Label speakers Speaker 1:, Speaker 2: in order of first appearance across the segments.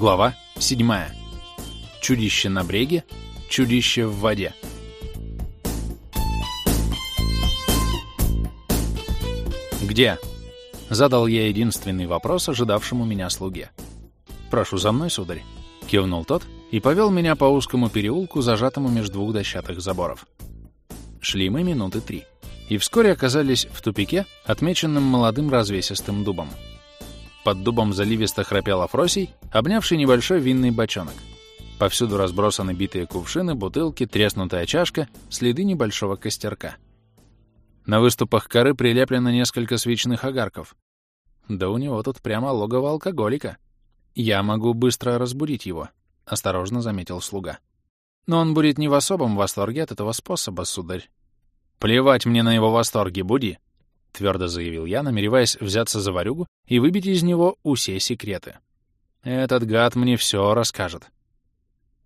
Speaker 1: Глава 7. Чудище на бреге, чудище в воде. «Где?» — задал я единственный вопрос ожидавшему меня слуге. «Прошу за мной, сударь», — кивнул тот и повел меня по узкому переулку, зажатому между двух дощатых заборов. Шли мы минуты три, и вскоре оказались в тупике, отмеченном молодым развесистым дубом. Под дубом заливисто храпел Афросий, обнявший небольшой винный бочонок. Повсюду разбросаны битые кувшины, бутылки, треснутая чашка, следы небольшого костерка. На выступах коры прилеплено несколько свечных огарков. Да у него тут прямо логово алкоголика. Я могу быстро разбудить его, — осторожно заметил слуга. Но он будет не в особом восторге от этого способа, сударь. Плевать мне на его восторги, буди, — твердо заявил я, намереваясь взяться за ворюгу и выбить из него усе секреты. «Этот гад мне все расскажет».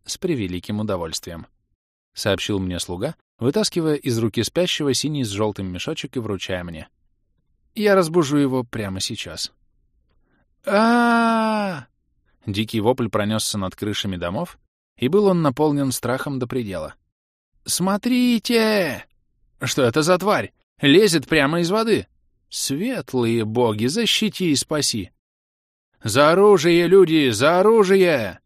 Speaker 1: «С превеликим удовольствием», — сообщил мне слуга, вытаскивая из руки спящего синий с желтым мешочек и вручая мне. «Я разбужу его прямо сейчас». а Дикий вопль пронесся над крышами домов, и был он наполнен страхом до предела. «Смотрите! Что это за тварь? Лезет прямо из воды. Светлые боги, защити и спаси. За оружие, люди, за оружие!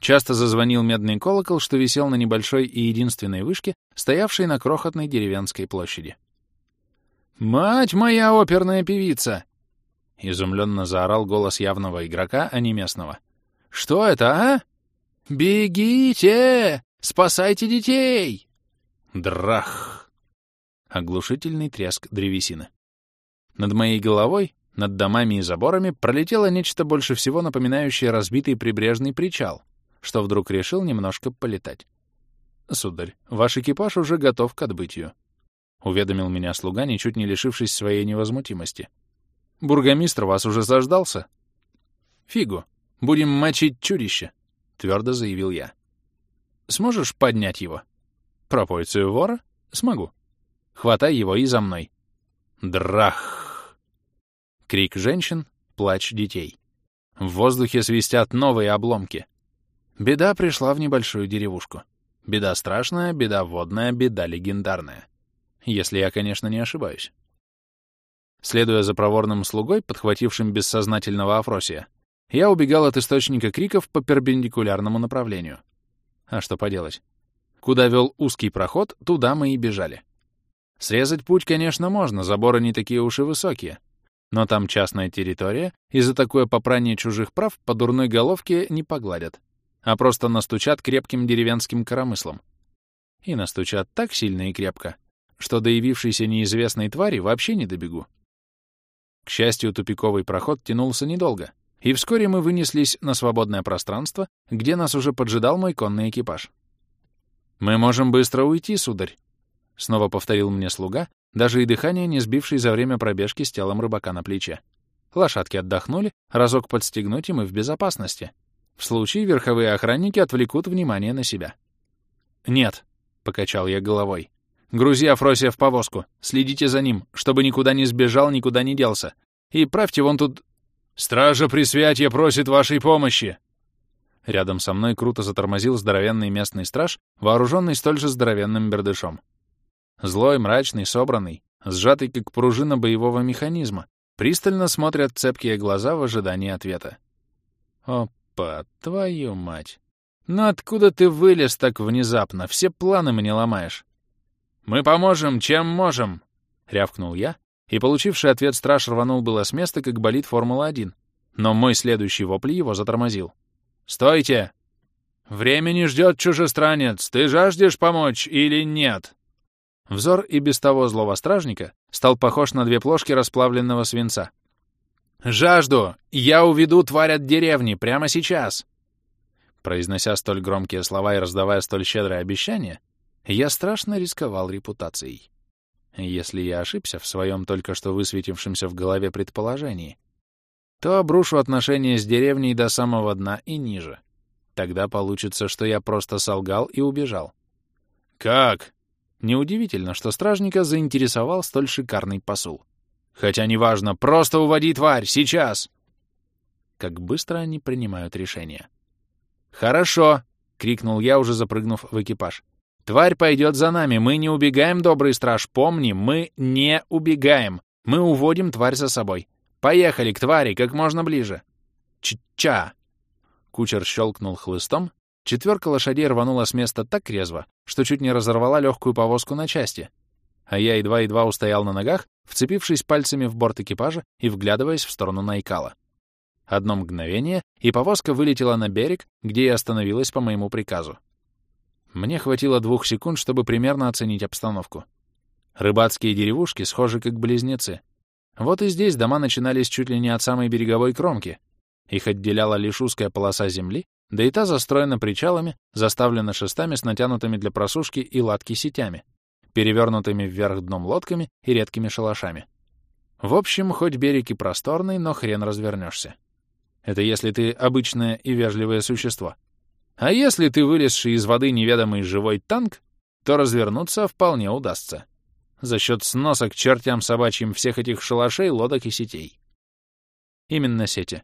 Speaker 1: Часто зазвонил медный колокол, что висел на небольшой и единственной вышке, стоявшей на крохотной деревенской площади. «Мать моя оперная певица!» Изумленно заорал голос явного игрока, а не местного. «Что это, а? Бегите! Спасайте детей!» Драх! Оглушительный треск древесины. Над моей головой, над домами и заборами, пролетело нечто больше всего напоминающее разбитый прибрежный причал, что вдруг решил немножко полетать. «Сударь, ваш экипаж уже готов к отбытию», — уведомил меня слуга, ничуть не лишившись своей невозмутимости. «Бургомистр вас уже заждался?» «Фигу, будем мочить чудище», — твердо заявил я. «Сможешь поднять его?» «Пропойцию вора? Смогу. Хватай его и за мной. Драх! Крик женщин, плач детей. В воздухе свистят новые обломки. Беда пришла в небольшую деревушку. Беда страшная, беда водная, беда легендарная. Если я, конечно, не ошибаюсь. Следуя за проворным слугой, подхватившим бессознательного Афросия, я убегал от источника криков по перпендикулярному направлению. А что поделать? Куда вел узкий проход, туда мы и бежали. Срезать путь, конечно, можно, заборы не такие уж и высокие. Но там частная территория, и за такое попрание чужих прав по дурной головке не погладят, а просто настучат крепким деревенским коромыслом. И настучат так сильно и крепко, что до явившейся неизвестной твари вообще не добегу. К счастью, тупиковый проход тянулся недолго, и вскоре мы вынеслись на свободное пространство, где нас уже поджидал мой конный экипаж. «Мы можем быстро уйти, сударь», Снова повторил мне слуга, даже и дыхание не сбивший за время пробежки с телом рыбака на плече. Лошадки отдохнули, разок подстегнуть, и мы в безопасности. В случае верховые охранники отвлекут внимание на себя. «Нет», — покачал я головой. «Грузи Афросия в повозку. Следите за ним, чтобы никуда не сбежал, никуда не делся. И правьте вон тут...» «Стража Пресвятья просит вашей помощи!» Рядом со мной круто затормозил здоровенный местный страж, вооруженный столь же здоровенным бердышом. Злой, мрачный, собранный, сжатый как пружина боевого механизма, пристально смотрят цепкие глаза в ожидании ответа. «Опа, твою мать! Ну откуда ты вылез так внезапно? Все планы мне ломаешь!» «Мы поможем, чем можем!» — рявкнул я, и, получивший ответ, страж рванул было с места, как болит Формула-1, но мой следующий вопль его затормозил. «Стойте! Времени ждет чужестранец, ты жаждешь помочь или нет?» Взор и без того злого стражника стал похож на две плошки расплавленного свинца. «Жажду! Я уведу тварь от деревни прямо сейчас!» Произнося столь громкие слова и раздавая столь щедрое обещание, я страшно рисковал репутацией. Если я ошибся в своем только что высветившемся в голове предположении, то обрушу отношения с деревней до самого дна и ниже. Тогда получится, что я просто солгал и убежал. «Как?» Неудивительно, что стражника заинтересовал столь шикарный посул. «Хотя неважно, просто уводи тварь, сейчас!» как быстро они принимают решения. «Хорошо!» — крикнул я, уже запрыгнув в экипаж. «Тварь пойдет за нами. Мы не убегаем, добрый страж. Помни, мы не убегаем. Мы уводим тварь за собой. Поехали к твари как можно ближе. Ч-ча!» Кучер щелкнул хлыстом. Четверка лошадей рванула с места так резво, что чуть не разорвала легкую повозку на части. А я едва-едва устоял на ногах, вцепившись пальцами в борт экипажа и вглядываясь в сторону Найкала. Одно мгновение, и повозка вылетела на берег, где и остановилась по моему приказу. Мне хватило двух секунд, чтобы примерно оценить обстановку. Рыбацкие деревушки схожи как близнецы. Вот и здесь дома начинались чуть ли не от самой береговой кромки. Их отделяла лишь узкая полоса земли, да и та застроена причалами, заставлена шестами с натянутыми для просушки и латки сетями, перевернутыми вверх дном лодками и редкими шалашами. В общем, хоть берег и просторный, но хрен развернешься. Это если ты обычное и вежливое существо. А если ты вылезший из воды неведомый живой танк, то развернуться вполне удастся. За счет сноса к чертям собачьим всех этих шалашей, лодок и сетей. Именно сети.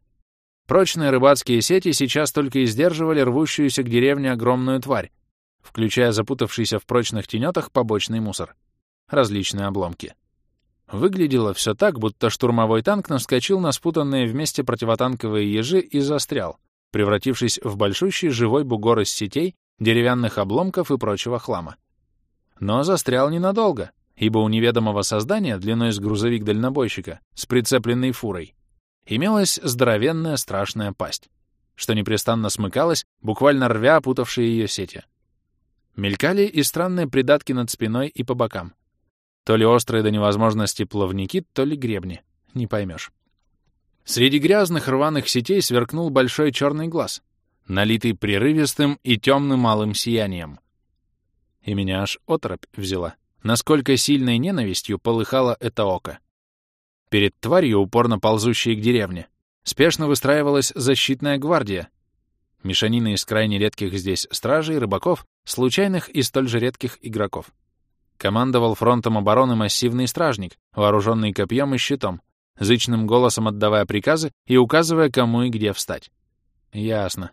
Speaker 1: Прочные рыбацкие сети сейчас только и сдерживали рвущуюся к деревне огромную тварь, включая запутавшийся в прочных тенетах побочный мусор. Различные обломки. Выглядело все так, будто штурмовой танк наскочил на спутанные вместе противотанковые ежи и застрял, превратившись в большущий живой бугор из сетей, деревянных обломков и прочего хлама. Но застрял ненадолго, ибо у неведомого создания длиной с грузовик-дальнобойщика с прицепленной фурой имелась здоровенная страшная пасть, что непрестанно смыкалась, буквально рвя опутавшие ее сети. Мелькали и странные придатки над спиной и по бокам, то ли острые до невозможности плавники, то ли гребни. Не поймешь. Среди грязных рваных сетей сверкнул большой черный глаз, налитый прерывистым и темным малым сиянием. И меня аж оторопь взяла. Насколько сильной ненавистью полыхало это око. Перед тварью, упорно ползущей к деревне, спешно выстраивалась защитная гвардия. Мешанина из крайне редких здесь стражей, рыбаков, случайных и столь же редких игроков. Командовал фронтом обороны массивный стражник, вооруженный копьем и щитом, зычным голосом отдавая приказы и указывая, кому и где встать. Ясно.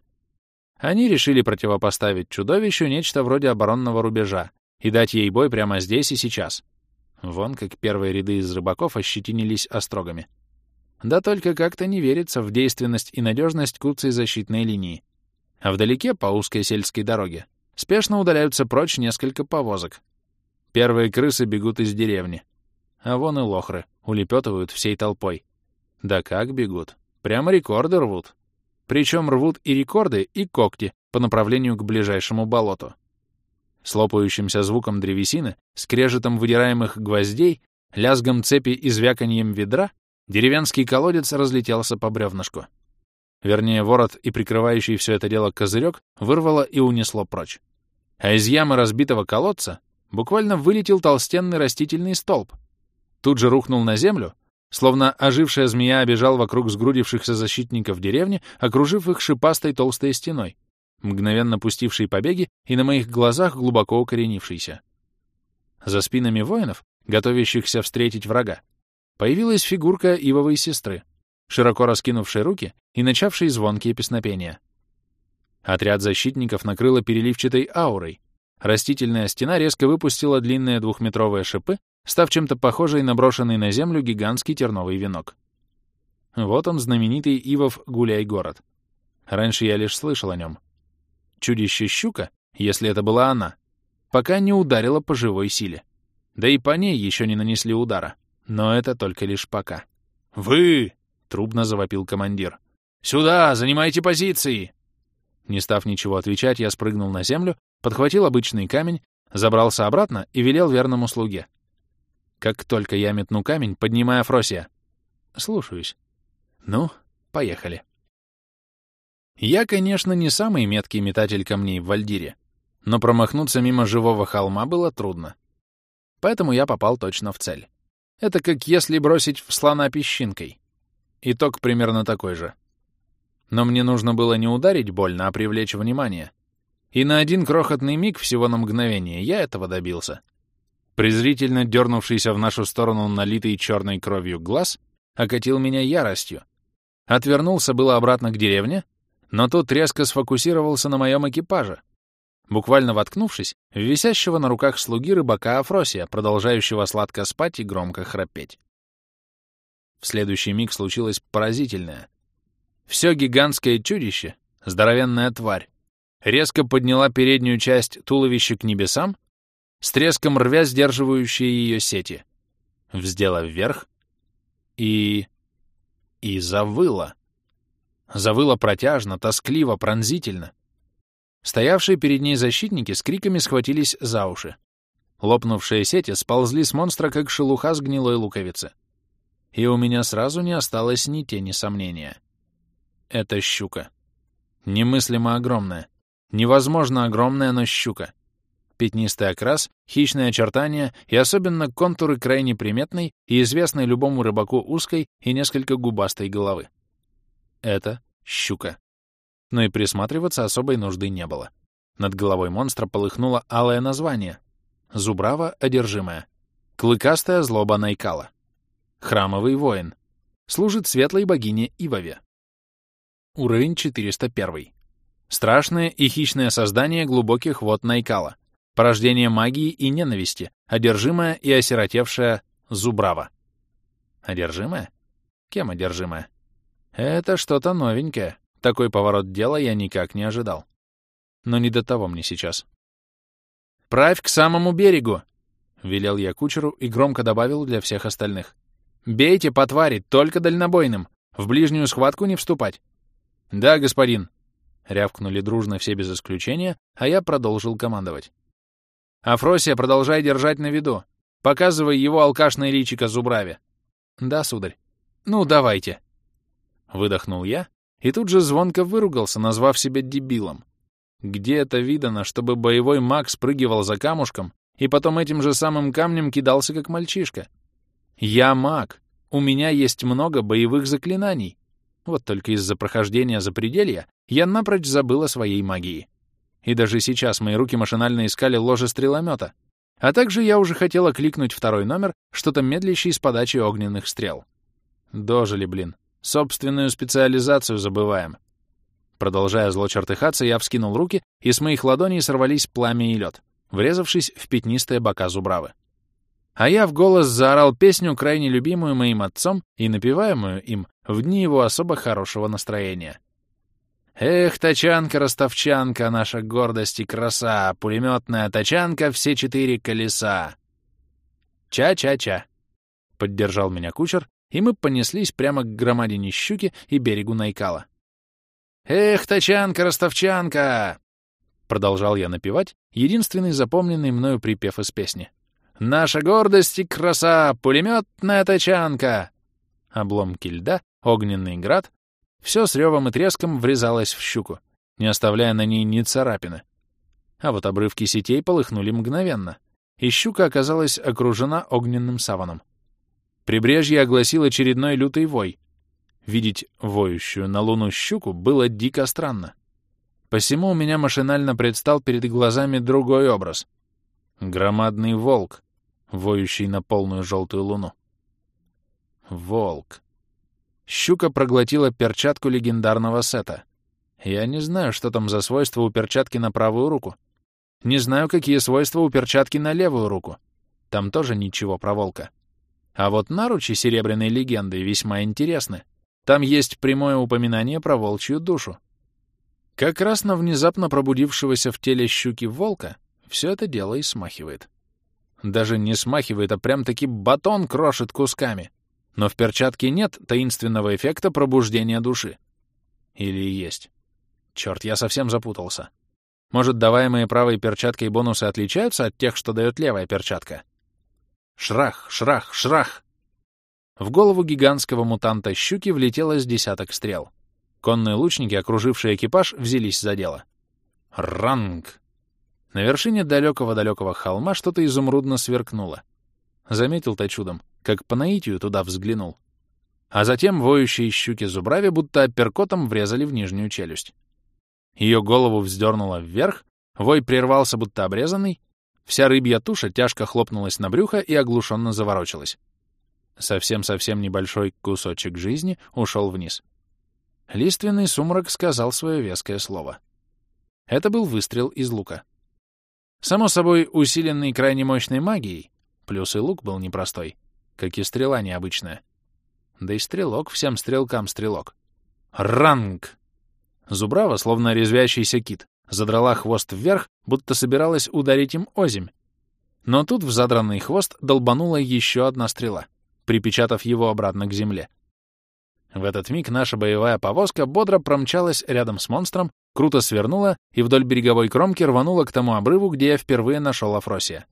Speaker 1: Они решили противопоставить чудовищу нечто вроде оборонного рубежа и дать ей бой прямо здесь и сейчас. Вон как первые ряды из рыбаков ощетинились острогами. Да только как-то не верится в действенность и надежность куцей защитной линии. А вдалеке, по узкой сельской дороге, спешно удаляются прочь несколько повозок, Первые крысы бегут из деревни. А вон и лохры, улепетывают всей толпой. Да как бегут? Прямо рекорды рвут. Причем рвут и рекорды, и когти по направлению к ближайшему болоту. С лопающимся звуком древесины, скрежетом выдираемых гвоздей, лязгом цепи и звяканьем ведра деревенский колодец разлетелся по бревнышку. Вернее, ворот и прикрывающий все это дело козырек вырвало и унесло прочь. А из ямы разбитого колодца буквально вылетел толстенный растительный столб. Тут же рухнул на землю, словно ожившая змея обежал вокруг сгрудившихся защитников деревни, окружив их шипастой толстой стеной, мгновенно пустившей побеги и на моих глазах глубоко укоренившейся. За спинами воинов, готовящихся встретить врага, появилась фигурка ивовой сестры, широко раскинувшей руки и начавшей звонкие песнопения. Отряд защитников накрыло переливчатой аурой, Растительная стена резко выпустила длинные двухметровые шипы, став чем-то похожей на брошенный на землю гигантский терновый венок. Вот он, знаменитый Ивов гуляй-город. Раньше я лишь слышал о нем. Чудище-щука, если это была она, пока не ударила по живой силе. Да и по ней еще не нанесли удара. Но это только лишь пока. «Вы!» — трубно завопил командир. «Сюда! Занимайте позиции!» Не став ничего отвечать, я спрыгнул на землю подхватил обычный камень, забрался обратно и велел верному слуге. Как только я метну камень, поднимая Афросия. Слушаюсь. Ну, поехали. Я, конечно, не самый меткий метатель камней в Вальдире, но промахнуться мимо живого холма было трудно. Поэтому я попал точно в цель. Это как если бросить в слона песчинкой. Итог примерно такой же. Но мне нужно было не ударить больно, а привлечь внимание — и на один крохотный миг, всего на мгновение, я этого добился. Презрительно дернувшийся в нашу сторону налитый черной кровью глаз окатил меня яростью. отвернулся было обратно к деревне, но тут резко сфокусировался на моем экипаже, буквально воткнувшись в висящего на руках слуги рыбака Афросия, продолжающего сладко спать и громко храпеть. В следующий миг случилось поразительное. Все гигантское чудище, здоровенная тварь, резко подняла переднюю часть туловища к небесам, с треском рвя сдерживающие ее сети, вздела вверх и... и завыла. Завыла протяжно, тоскливо, пронзительно. Стоявшие перед ней защитники с криками схватились за уши. Лопнувшие сети сползли с монстра, как шелуха с гнилой луковицы. И у меня сразу не осталось ни тени сомнения. Это щука. Немыслимо огромная. Невозможно огромная, но щука. Пятнистый окрас, хищные очертания и особенно контуры крайне приметной и известной любому рыбаку узкой и несколько губастой головы. Это щука. Но и присматриваться особой нужды не было. Над головой монстра полыхнуло алое название — Зубрава одержимая. Клыкастая злоба Найкала. Храмовый воин. Служит светлой богине Ивове. Уровень 401. Страшное и хищное создание глубоких вод Найкала. Порождение магии и ненависти, одержимая и осиротевшая Зубрава. Одержимая? Кем одержимая? Это что-то новенькое. Такой поворот дела я никак не ожидал. Но не до того мне сейчас. «Правь к самому берегу!» — велел я кучеру и громко добавил для всех остальных. «Бейте по твари, только дальнобойным. В ближнюю схватку не вступать». «Да, господин», — рявкнули дружно все без исключения, а я продолжил командовать. «Афросия, продолжай держать на виду. Показывай его алкашное личико Зубраве». «Да, сударь». «Ну, давайте». Выдохнул я и тут же звонко выругался, назвав себя дебилом. Где это видано, чтобы боевой маг спрыгивал за камушком и потом этим же самым камнем кидался, как мальчишка? Я маг. У меня есть много боевых заклинаний. Вот только из-за прохождения запределья я напрочь забыл о своей магии. И даже сейчас мои руки машинально искали ложе стреломета. А также я уже хотела кликнуть второй номер, что-то медлящий с подачи огненных стрел. Дожили, блин. Собственную специализацию забываем. Продолжая зло чертыхаться, я вскинул руки, и с моих ладоней сорвались пламя и лед, врезавшись в пятнистые бока зубравы. А я в голос заорал песню, крайне любимую моим отцом и напеваемую им в дни его особо хорошего настроения. Эх, тачанка-ростовчанка, наша гордость и краса, пулеметная тачанка, все четыре колеса. Ча-ча-ча. Поддержал меня кучер, и мы понеслись прямо к громадине щуки и берегу Найкала. «Эх, тачанка-ростовчанка!» Продолжал я напевать, единственный запомненный мною припев из песни. «Наша гордость и краса! Пулеметная тачанка!» Обломки льда, огненный град — все с ревом и треском врезалось в щуку, не оставляя на ней ни царапины. А вот обрывки сетей полыхнули мгновенно, и щука оказалась окружена огненным саваном. Прибрежье огласил очередной лютый вой. Видеть воющую на луну щуку было дико странно. Посему у меня машинально предстал перед глазами другой образ. Громадный волк, воющий на полную желтую луну. Волк. Щука проглотила перчатку легендарного сета. Я не знаю, что там за свойства у перчатки на правую руку. Не знаю, какие свойства у перчатки на левую руку. Там тоже ничего про волка. А вот наручи серебряной легенды весьма интересны. Там есть прямое упоминание про волчью душу. Как раз на внезапно пробудившегося в теле щуки волка все это дело и смахивает. Даже не смахивает, а прям-таки батон крошит кусками. Но в перчатке нет таинственного эффекта пробуждения души. Или есть. Черт, я совсем запутался. Может, даваемые правой перчаткой бонусы отличаются от тех, что дает левая перчатка? Шрах, шрах, шрах! В голову гигантского мутанта щуки влетело с десяток стрел. Конные лучники, окружившие экипаж, взялись за дело. Ранг! На вершине далекого-далекого холма что-то изумрудно сверкнуло. Заметил-то чудом, как по наитию туда взглянул. А затем воющие щуки зубрави будто апперкотом врезали в нижнюю челюсть. Ее голову вздернуло вверх, вой прервался, будто обрезанный, Вся рыбья туша тяжко хлопнулась на брюхо и оглушенно заворочилась. Совсем-совсем небольшой кусочек жизни ушел вниз. Лиственный сумрак сказал свое веское слово. Это был выстрел из лука. Само собой, усиленный крайне мощной магией, плюс и лук был непростой, как и стрела необычная. Да и стрелок всем стрелкам стрелок. Ранг! Зубрава, словно резвящийся кит, задрала хвост вверх, будто собиралась ударить им озимь. Но тут в задранный хвост долбанула еще одна стрела, припечатав его обратно к земле. В этот миг наша боевая повозка бодро промчалась рядом с монстром, круто свернула и вдоль береговой кромки рванула к тому обрыву, где я впервые нашел Афросия.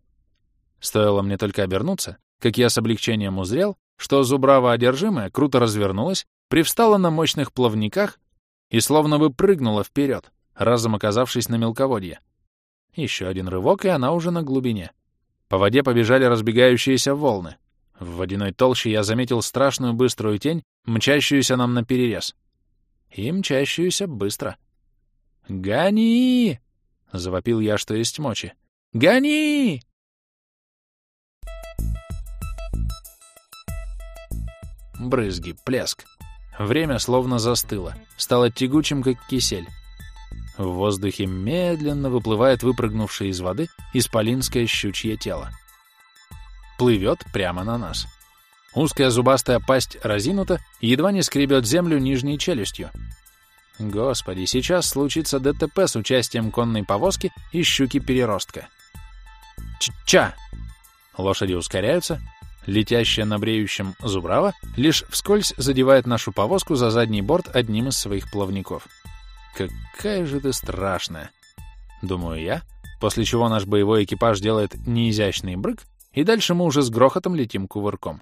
Speaker 1: Стоило мне только обернуться, как я с облегчением узрел, что зубрава одержимая круто развернулась, привстала на мощных плавниках и словно бы прыгнула вперед, разом оказавшись на мелководье. Еще один рывок, и она уже на глубине. По воде побежали разбегающиеся волны. В водяной толще я заметил страшную быструю тень, мчащуюся нам на перерез. И мчащуюся быстро. «Гони!» — завопил я, что есть мочи. «Гони!» Брызги, плеск. Время словно застыло, стало тягучим, как кисель. В воздухе медленно выплывает выпрыгнувшее из воды исполинское щучье тело. Плывет прямо на нас. Узкая зубастая пасть разинута, едва не скребет землю нижней челюстью. Господи, сейчас случится ДТП с участием конной повозки и щуки-переростка. Ч-ча! Лошади ускоряются, Летящая на бреющем зубрава лишь вскользь задевает нашу повозку за задний борт одним из своих плавников. «Какая же ты страшная!» — думаю я, после чего наш боевой экипаж делает неизящный брык, и дальше мы уже с грохотом летим кувырком.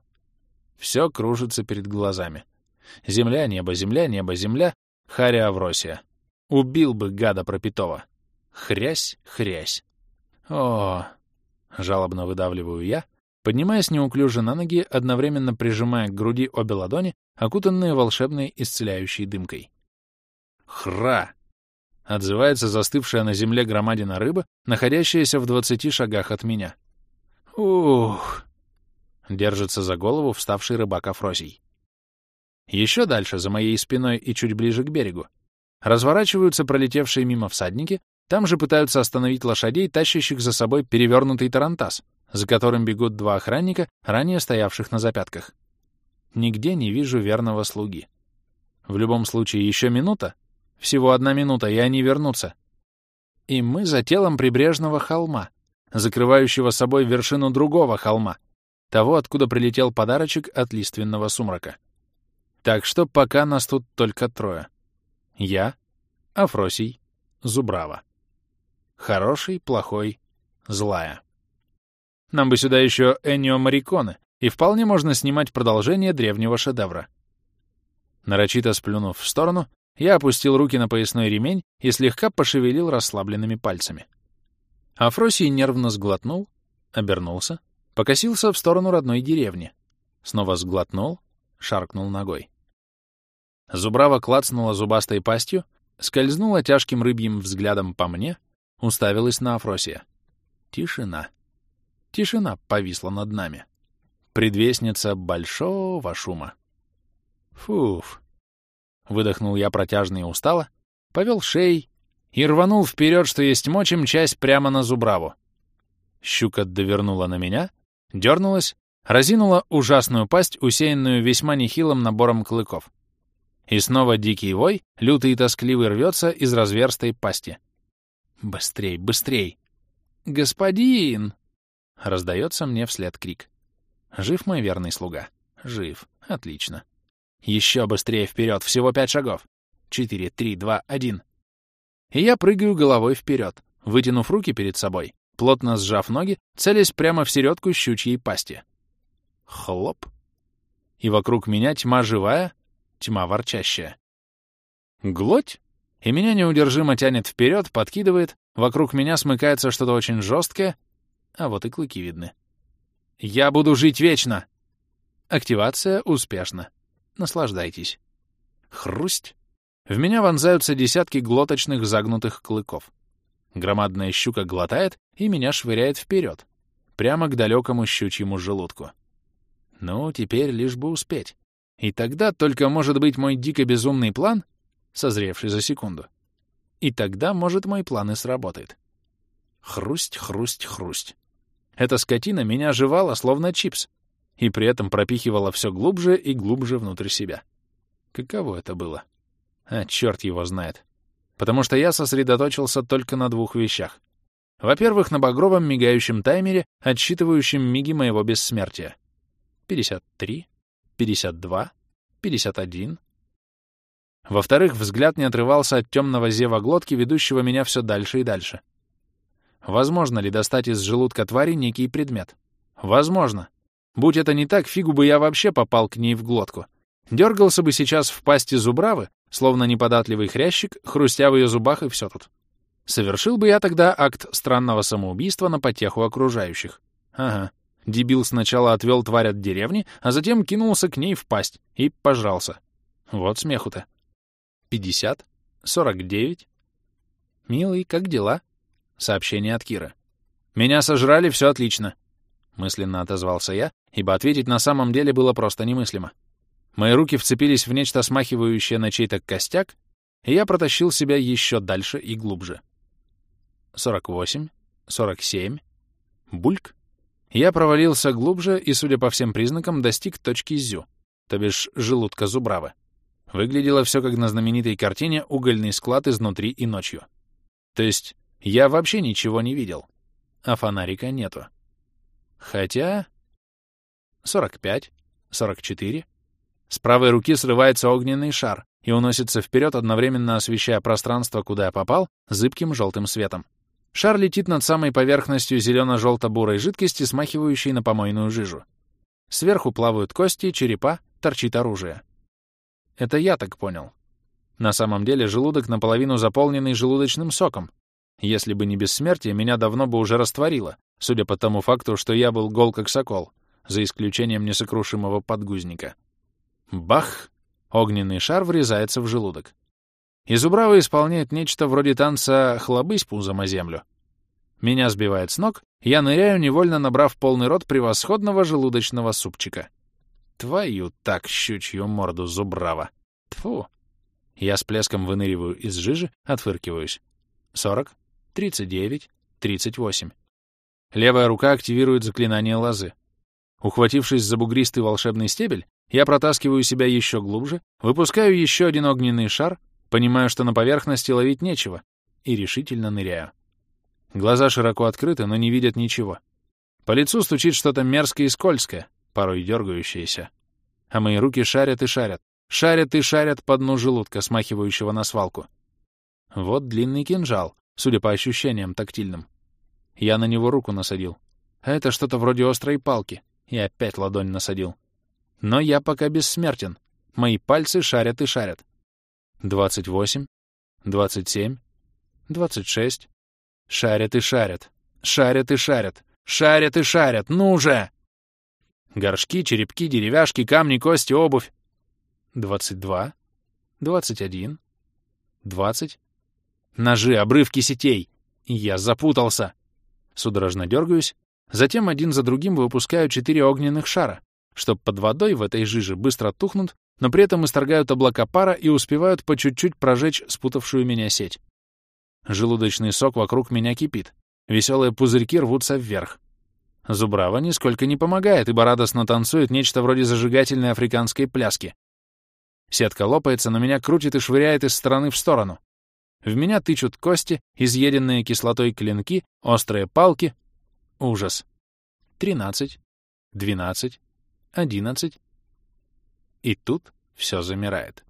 Speaker 1: Все кружится перед глазами. Земля, небо, земля, небо, земля. Харя Авросия. Убил бы гада пропитого. Хрясь, хрясь. О, жалобно выдавливаю я, поднимаясь неуклюже на ноги, одновременно прижимая к груди обе ладони, окутанные волшебной исцеляющей дымкой. «Хра!» — отзывается застывшая на земле громадина рыба, находящаяся в двадцати шагах от меня. «Ух!» — держится за голову вставший рыбак Афросий. Еще дальше, за моей спиной и чуть ближе к берегу, разворачиваются пролетевшие мимо всадники, там же пытаются остановить лошадей, тащащих за собой перевернутый тарантас, за которым бегут два охранника, ранее стоявших на запятках. Нигде не вижу верного слуги. В любом случае, еще минута, всего одна минута, и они вернутся. И мы за телом прибрежного холма, закрывающего собой вершину другого холма, того, откуда прилетел подарочек от лиственного сумрака. Так что пока нас тут только трое. Я, Афросий, Зубрава. Хороший, плохой, злая. Нам бы сюда еще Эннио Мариконе, и вполне можно снимать продолжение древнего шедевра. Нарочито сплюнув в сторону, я опустил руки на поясной ремень и слегка пошевелил расслабленными пальцами. Афросий нервно сглотнул, обернулся, покосился в сторону родной деревни, снова сглотнул, шаркнул ногой. Зубрава клацнула зубастой пастью, скользнула тяжким рыбьим взглядом по мне, уставилась на Афросия. Тишина. Тишина повисла над нами. Предвестница большого шума. Фуф. Выдохнул я протяжно и устало, повел шеей и рванул вперед, что есть мочи, мчась прямо на Зубраву. Щука довернула на меня, дернулась, разинула ужасную пасть, усеянную весьма нехилым набором клыков. И снова дикий вой, лютый и тоскливый, рвется из разверстой пасти. «Быстрей, быстрей!» «Господин!» Раздается мне вслед крик. Жив мой верный слуга? Жив. Отлично. Еще быстрее вперед, всего пять шагов. Четыре, три, два, один. И я прыгаю головой вперед, вытянув руки перед собой, плотно сжав ноги, целясь прямо в середку щучьей пасти. Хлоп. И вокруг меня тьма живая, тьма ворчащая. Глоть! И меня неудержимо тянет вперед, подкидывает, вокруг меня смыкается что-то очень жесткое, а вот и клыки видны. «Я буду жить вечно!» Активация успешна. Наслаждайтесь. Хрусть. В меня вонзаются десятки глоточных загнутых клыков. Громадная щука глотает и меня швыряет вперед, прямо к далекому щучьему желудку. Ну, теперь лишь бы успеть. И тогда только может быть мой дико безумный план созревший за секунду. И тогда, может, мой план и сработает. Хрусть, хрусть, хрусть. Эта скотина меня жевала, словно чипс, и при этом пропихивала все глубже и глубже внутрь себя. Каково это было? А черт его знает. Потому что я сосредоточился только на двух вещах. Во-первых, на багровом мигающем таймере, отсчитывающем миги моего бессмертия. 53, 52, 51. Во-вторых, взгляд не отрывался от темного зева глотки, ведущего меня все дальше и дальше. Возможно ли достать из желудка твари некий предмет? Возможно. Будь это не так, фигу бы я вообще попал к ней в глотку. Дергался бы сейчас в пасти зубравы, словно неподатливый хрящик, хрустя в ее зубах, и все тут. Совершил бы я тогда акт странного самоубийства на потеху окружающих. Ага. Дебил сначала отвел тварь от деревни, а затем кинулся к ней в пасть и пожрался. Вот смеху-то. Пятьдесят? Сорок девять? Милый, как дела? Сообщение от Кира. Меня сожрали, все отлично. Мысленно отозвался я, ибо ответить на самом деле было просто немыслимо. Мои руки вцепились в нечто смахивающее на чей-то костяк, и я протащил себя еще дальше и глубже. Сорок восемь, сорок семь. Бульк. Я провалился глубже и, судя по всем признакам, достиг точки Зю, то бишь желудка Зубравы. Выглядело все как на знаменитой картине «Угольный склад изнутри и ночью». То есть я вообще ничего не видел, а фонарика нету. Хотя... 45, 44. С правой руки срывается огненный шар и уносится вперед, одновременно освещая пространство, куда я попал, зыбким желтым светом. Шар летит над самой поверхностью зелено-желто-бурой жидкости, смахивающей на помойную жижу. Сверху плавают кости, черепа, торчит оружие. Это я так понял. На самом деле желудок наполовину заполненный желудочным соком. Если бы не бессмертие, меня давно бы уже растворило, судя по тому факту, что я был гол как сокол, за исключением несокрушимого подгузника. Бах! Огненный шар врезается в желудок. И Зубрава исполняет нечто вроде танца «хлобысь пузом о землю». Меня сбивает с ног, я ныряю, невольно набрав полный рот превосходного желудочного супчика. Твою так щучью морду, Зубрава! Тфу! Я с плеском выныриваю из жижи, отфыркиваюсь. Сорок, тридцать девять, тридцать восемь. Левая рука активирует заклинание лозы. Ухватившись за бугристый волшебный стебель, я протаскиваю себя еще глубже, выпускаю еще один огненный шар, Понимаю, что на поверхности ловить нечего, и решительно ныряю. Глаза широко открыты, но не видят ничего. По лицу стучит что-то мерзкое и скользкое, порой дергающееся. А мои руки шарят и шарят, шарят и шарят по дну желудка, смахивающего на свалку. Вот длинный кинжал, судя по ощущениям тактильным. Я на него руку насадил. А это что-то вроде острой палки. И опять ладонь насадил. Но я пока бессмертен. Мои пальцы шарят и шарят. Двадцать восемь, двадцать семь, двадцать шесть. Шарят и шарят, шарят и шарят, шарят и шарят, ну же! Горшки, черепки, деревяшки, камни, кости, обувь. Двадцать два, двадцать один, двадцать. Ножи, обрывки сетей. Я запутался. Судорожно дергаюсь, затем один за другим выпускаю четыре огненных шара, чтоб под водой в этой жиже быстро тухнут но при этом исторгают облака пара и успевают по чуть-чуть прожечь спутавшую меня сеть. Желудочный сок вокруг меня кипит. Веселые пузырьки рвутся вверх. Зубрава нисколько не помогает, ибо радостно танцует нечто вроде зажигательной африканской пляски. Сетка лопается, но меня крутит и швыряет из стороны в сторону. В меня тычут кости, изъеденные кислотой клинки, острые палки. Ужас. Тринадцать, двенадцать, одиннадцать. И тут все замирает.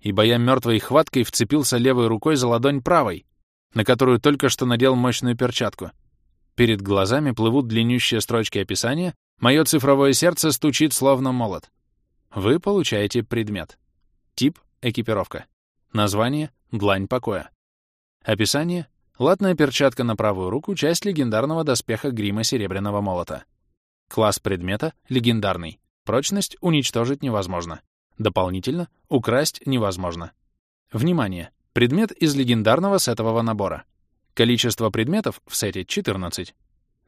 Speaker 1: Ибо я мертвой хваткой вцепился левой рукой за ладонь правой, на которую только что надел мощную перчатку. Перед глазами плывут длиннющие строчки описания, мое цифровое сердце стучит словно молот. Вы получаете предмет. Тип — экипировка. Название — длань покоя. Описание — латная перчатка на правую руку, часть легендарного доспеха грима серебряного молота. Класс предмета — легендарный. Прочность уничтожить невозможно. Дополнительно украсть невозможно. Внимание! Предмет из легендарного сетового набора. Количество предметов в сете 14.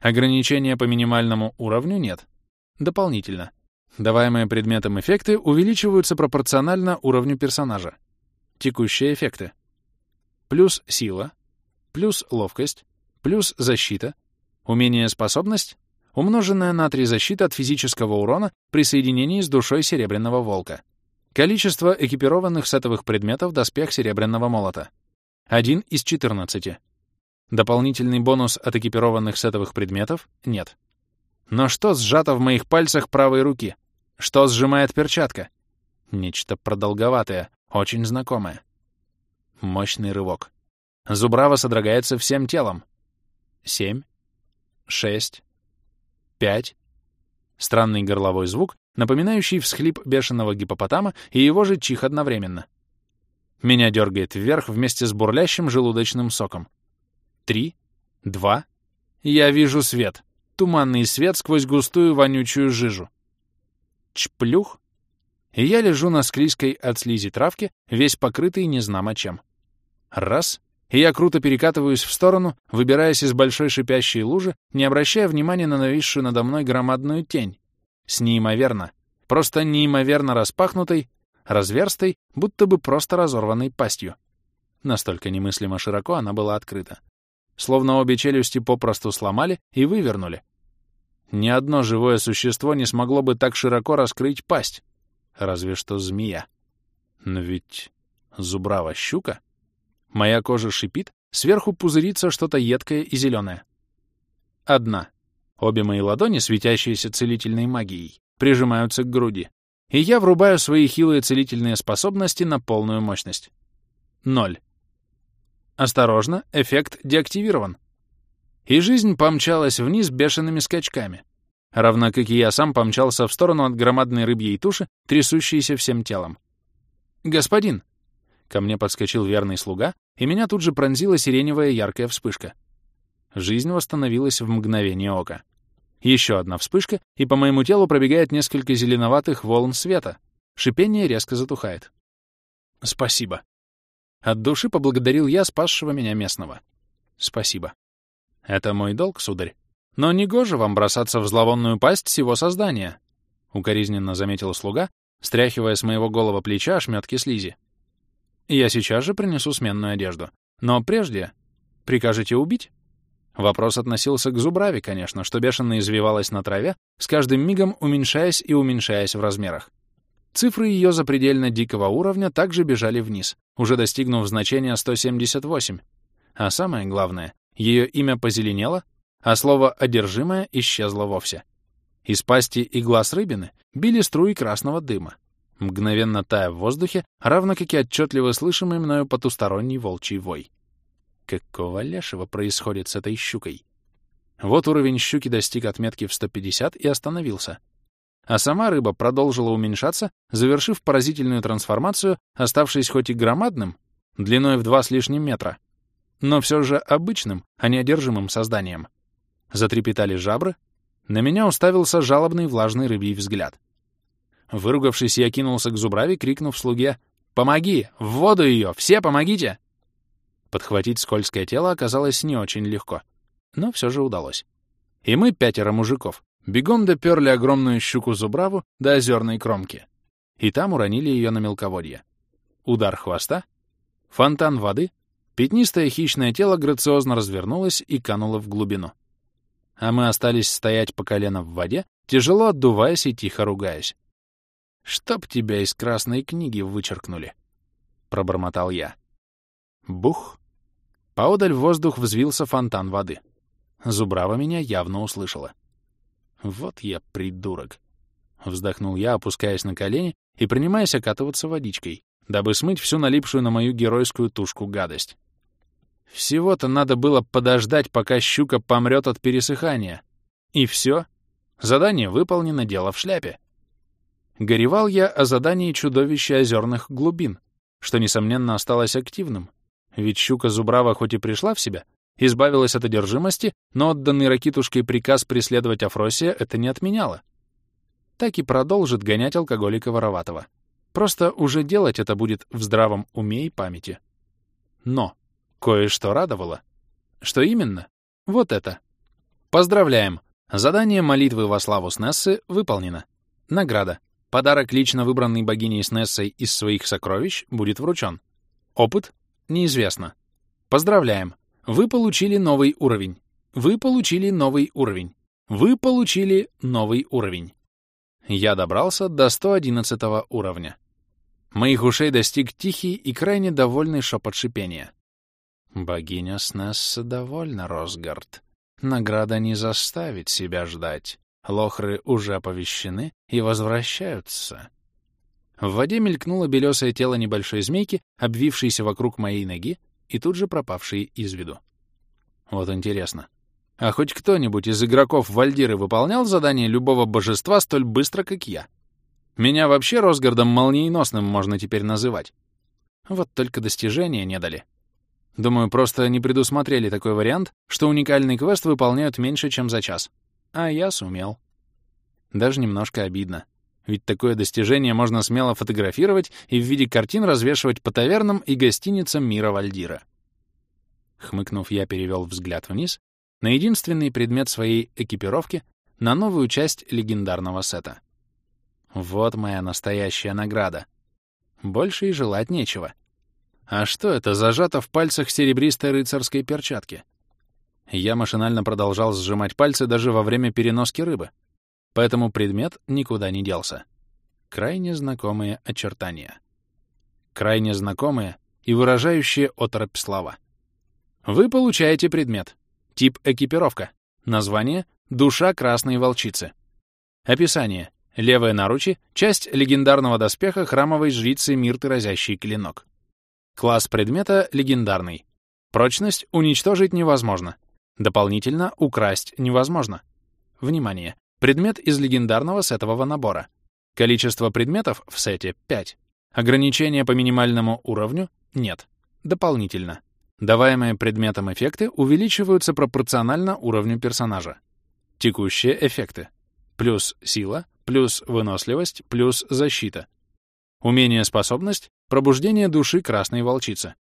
Speaker 1: Ограничения по минимальному уровню нет. Дополнительно. Даваемые предметом эффекты увеличиваются пропорционально уровню персонажа. Текущие эффекты. Плюс сила, плюс ловкость, плюс защита, умение-способность, умноженная на 3 защита от физического урона при соединении с душой Серебряного Волка. Количество экипированных сетовых предметов доспех Серебряного Молота. 1 из 14. Дополнительный бонус от экипированных сетовых предметов нет. Но что сжато в моих пальцах правой руки? Что сжимает перчатка? Нечто продолговатое, очень знакомое. Мощный рывок. Зубрава содрогается всем телом. Семь. Шесть. Пять. Странный горловой звук, напоминающий всхлип бешеного гипопотама и его же чих одновременно. Меня дергает вверх вместе с бурлящим желудочным соком. Три. Два. Я вижу свет. Туманный свет сквозь густую вонючую жижу. Чплюх. И я лежу на склизкой от слизи травке, весь покрытый незнамо чем. Раз — и я круто перекатываюсь в сторону, выбираясь из большой шипящей лужи, не обращая внимания на нависшую надо мной громадную тень. С неимоверно, просто неимоверно распахнутой, разверстой, будто бы просто разорванной пастью. Настолько немыслимо широко она была открыта. Словно обе челюсти попросту сломали и вывернули. Ни одно живое существо не смогло бы так широко раскрыть пасть. Разве что змея. Но ведь зубрава щука — Моя кожа шипит, сверху пузырится что-то едкое и зеленое. Одна. Обе мои ладони, светящиеся целительной магией, прижимаются к груди. И я врубаю свои хилые целительные способности на полную мощность. Ноль. Осторожно, эффект деактивирован. И жизнь помчалась вниз бешеными скачками, равно как и я сам помчался в сторону от громадной рыбьей туши, трясущейся всем телом. «Господин!» Ко мне подскочил верный слуга, и меня тут же пронзила сиреневая яркая вспышка. Жизнь восстановилась в мгновение ока. Еще одна вспышка, и по моему телу пробегает несколько зеленоватых волн света. Шипение резко затухает. Спасибо. От души поблагодарил я спасшего меня местного. Спасибо. Это мой долг, сударь. Но не гоже вам бросаться в зловонную пасть всего создания, — укоризненно заметил слуга, стряхивая с моего голого плеча ошметки слизи. Я сейчас же принесу сменную одежду. Но прежде... Прикажете убить? Вопрос относился к Зубраве, конечно, что бешено извивалась на траве, с каждым мигом уменьшаясь и уменьшаясь в размерах. Цифры ее запредельно дикого уровня также бежали вниз, уже достигнув значения 178. А самое главное, ее имя позеленело, а слово «одержимое» исчезло вовсе. Из пасти и глаз рыбины били струи красного дыма мгновенно тая в воздухе, равно как и отчетливо слышимый мною потусторонний волчий вой. Какого лешего происходит с этой щукой? Вот уровень щуки достиг отметки в 150 и остановился. А сама рыба продолжила уменьшаться, завершив поразительную трансформацию, оставшись хоть и громадным, длиной в два с лишним метра, но все же обычным, а не одержимым созданием. Затрепетали жабры, на меня уставился жалобный влажный рыбий взгляд. Выругавшись, я кинулся к Зубраве, крикнув слуге «Помоги! В воду ее! Все помогите!» Подхватить скользкое тело оказалось не очень легко, но все же удалось. И мы, пятеро мужиков, бегом доперли огромную щуку Зубраву до озерной кромки. И там уронили ее на мелководье. Удар хвоста, фонтан воды, пятнистое хищное тело грациозно развернулось и кануло в глубину. А мы остались стоять по колено в воде, тяжело отдуваясь и тихо ругаясь. «Чтоб тебя из красной книги вычеркнули», — пробормотал я. Бух! Поодаль в воздух взвился фонтан воды. Зубрава меня явно услышала. «Вот я придурок!» — вздохнул я, опускаясь на колени и принимаясь окатываться водичкой, дабы смыть всю налипшую на мою геройскую тушку гадость. Всего-то надо было подождать, пока щука помрет от пересыхания. И все. Задание выполнено, дело в шляпе. Горевал я о задании чудовища озерных глубин, что, несомненно, осталось активным. Ведь щука-зубрава хоть и пришла в себя, избавилась от одержимости, но отданный Ракитушкой приказ преследовать Афросия это не отменяло. Так и продолжит гонять алкоголика Вороватого. Просто уже делать это будет в здравом уме и памяти. Но кое-что радовало. Что именно? Вот это. Поздравляем! Задание молитвы во славу Снессы выполнено. Награда. Подарок, лично выбранный богиней Снессой из своих сокровищ, будет вручен. Опыт? Неизвестно. Поздравляем! Вы получили новый уровень. Вы получили новый уровень. Вы получили новый уровень. Я добрался до 111 уровня. Моих ушей достиг тихий и крайне довольный шепот шипения. Богиня Снесса довольна, Росгард. Награда не заставит себя ждать. Лохры уже оповещены и возвращаются. В воде мелькнуло белесое тело небольшой змейки, обвившейся вокруг моей ноги и тут же пропавшей из виду. Вот интересно, а хоть кто-нибудь из игроков Вальдиры выполнял задание любого божества столь быстро, как я? Меня вообще Росгардом молниеносным можно теперь называть. Вот только достижения не дали. Думаю, просто не предусмотрели такой вариант, что уникальный квест выполняют меньше, чем за час. А я сумел. Даже немножко обидно. Ведь такое достижение можно смело фотографировать и в виде картин развешивать по тавернам и гостиницам мира Вальдира. Хмыкнув, я перевел взгляд вниз на единственный предмет своей экипировки, на новую часть легендарного сета. Вот моя настоящая награда. Больше и желать нечего. А что это зажато в пальцах серебристой рыцарской перчатки? Я машинально продолжал сжимать пальцы даже во время переноски рыбы, поэтому предмет никуда не делся. Крайне знакомые очертания. Крайне знакомые и выражающие оторопь слова. Вы получаете предмет. Тип экипировка. Название — душа красной волчицы. Описание. Левое наручи — часть легендарного доспеха храмовой жрицы Мирты разящий клинок. Класс предмета — легендарный. Прочность уничтожить невозможно. Дополнительно украсть невозможно. Внимание! Предмет из легендарного сетового набора. Количество предметов в сете — 5. Ограничения по минимальному уровню — нет. Дополнительно. Даваемые предметом эффекты увеличиваются пропорционально уровню персонажа. Текущие эффекты. Плюс сила, плюс выносливость, плюс защита. Умение-способность — пробуждение души красной волчицы.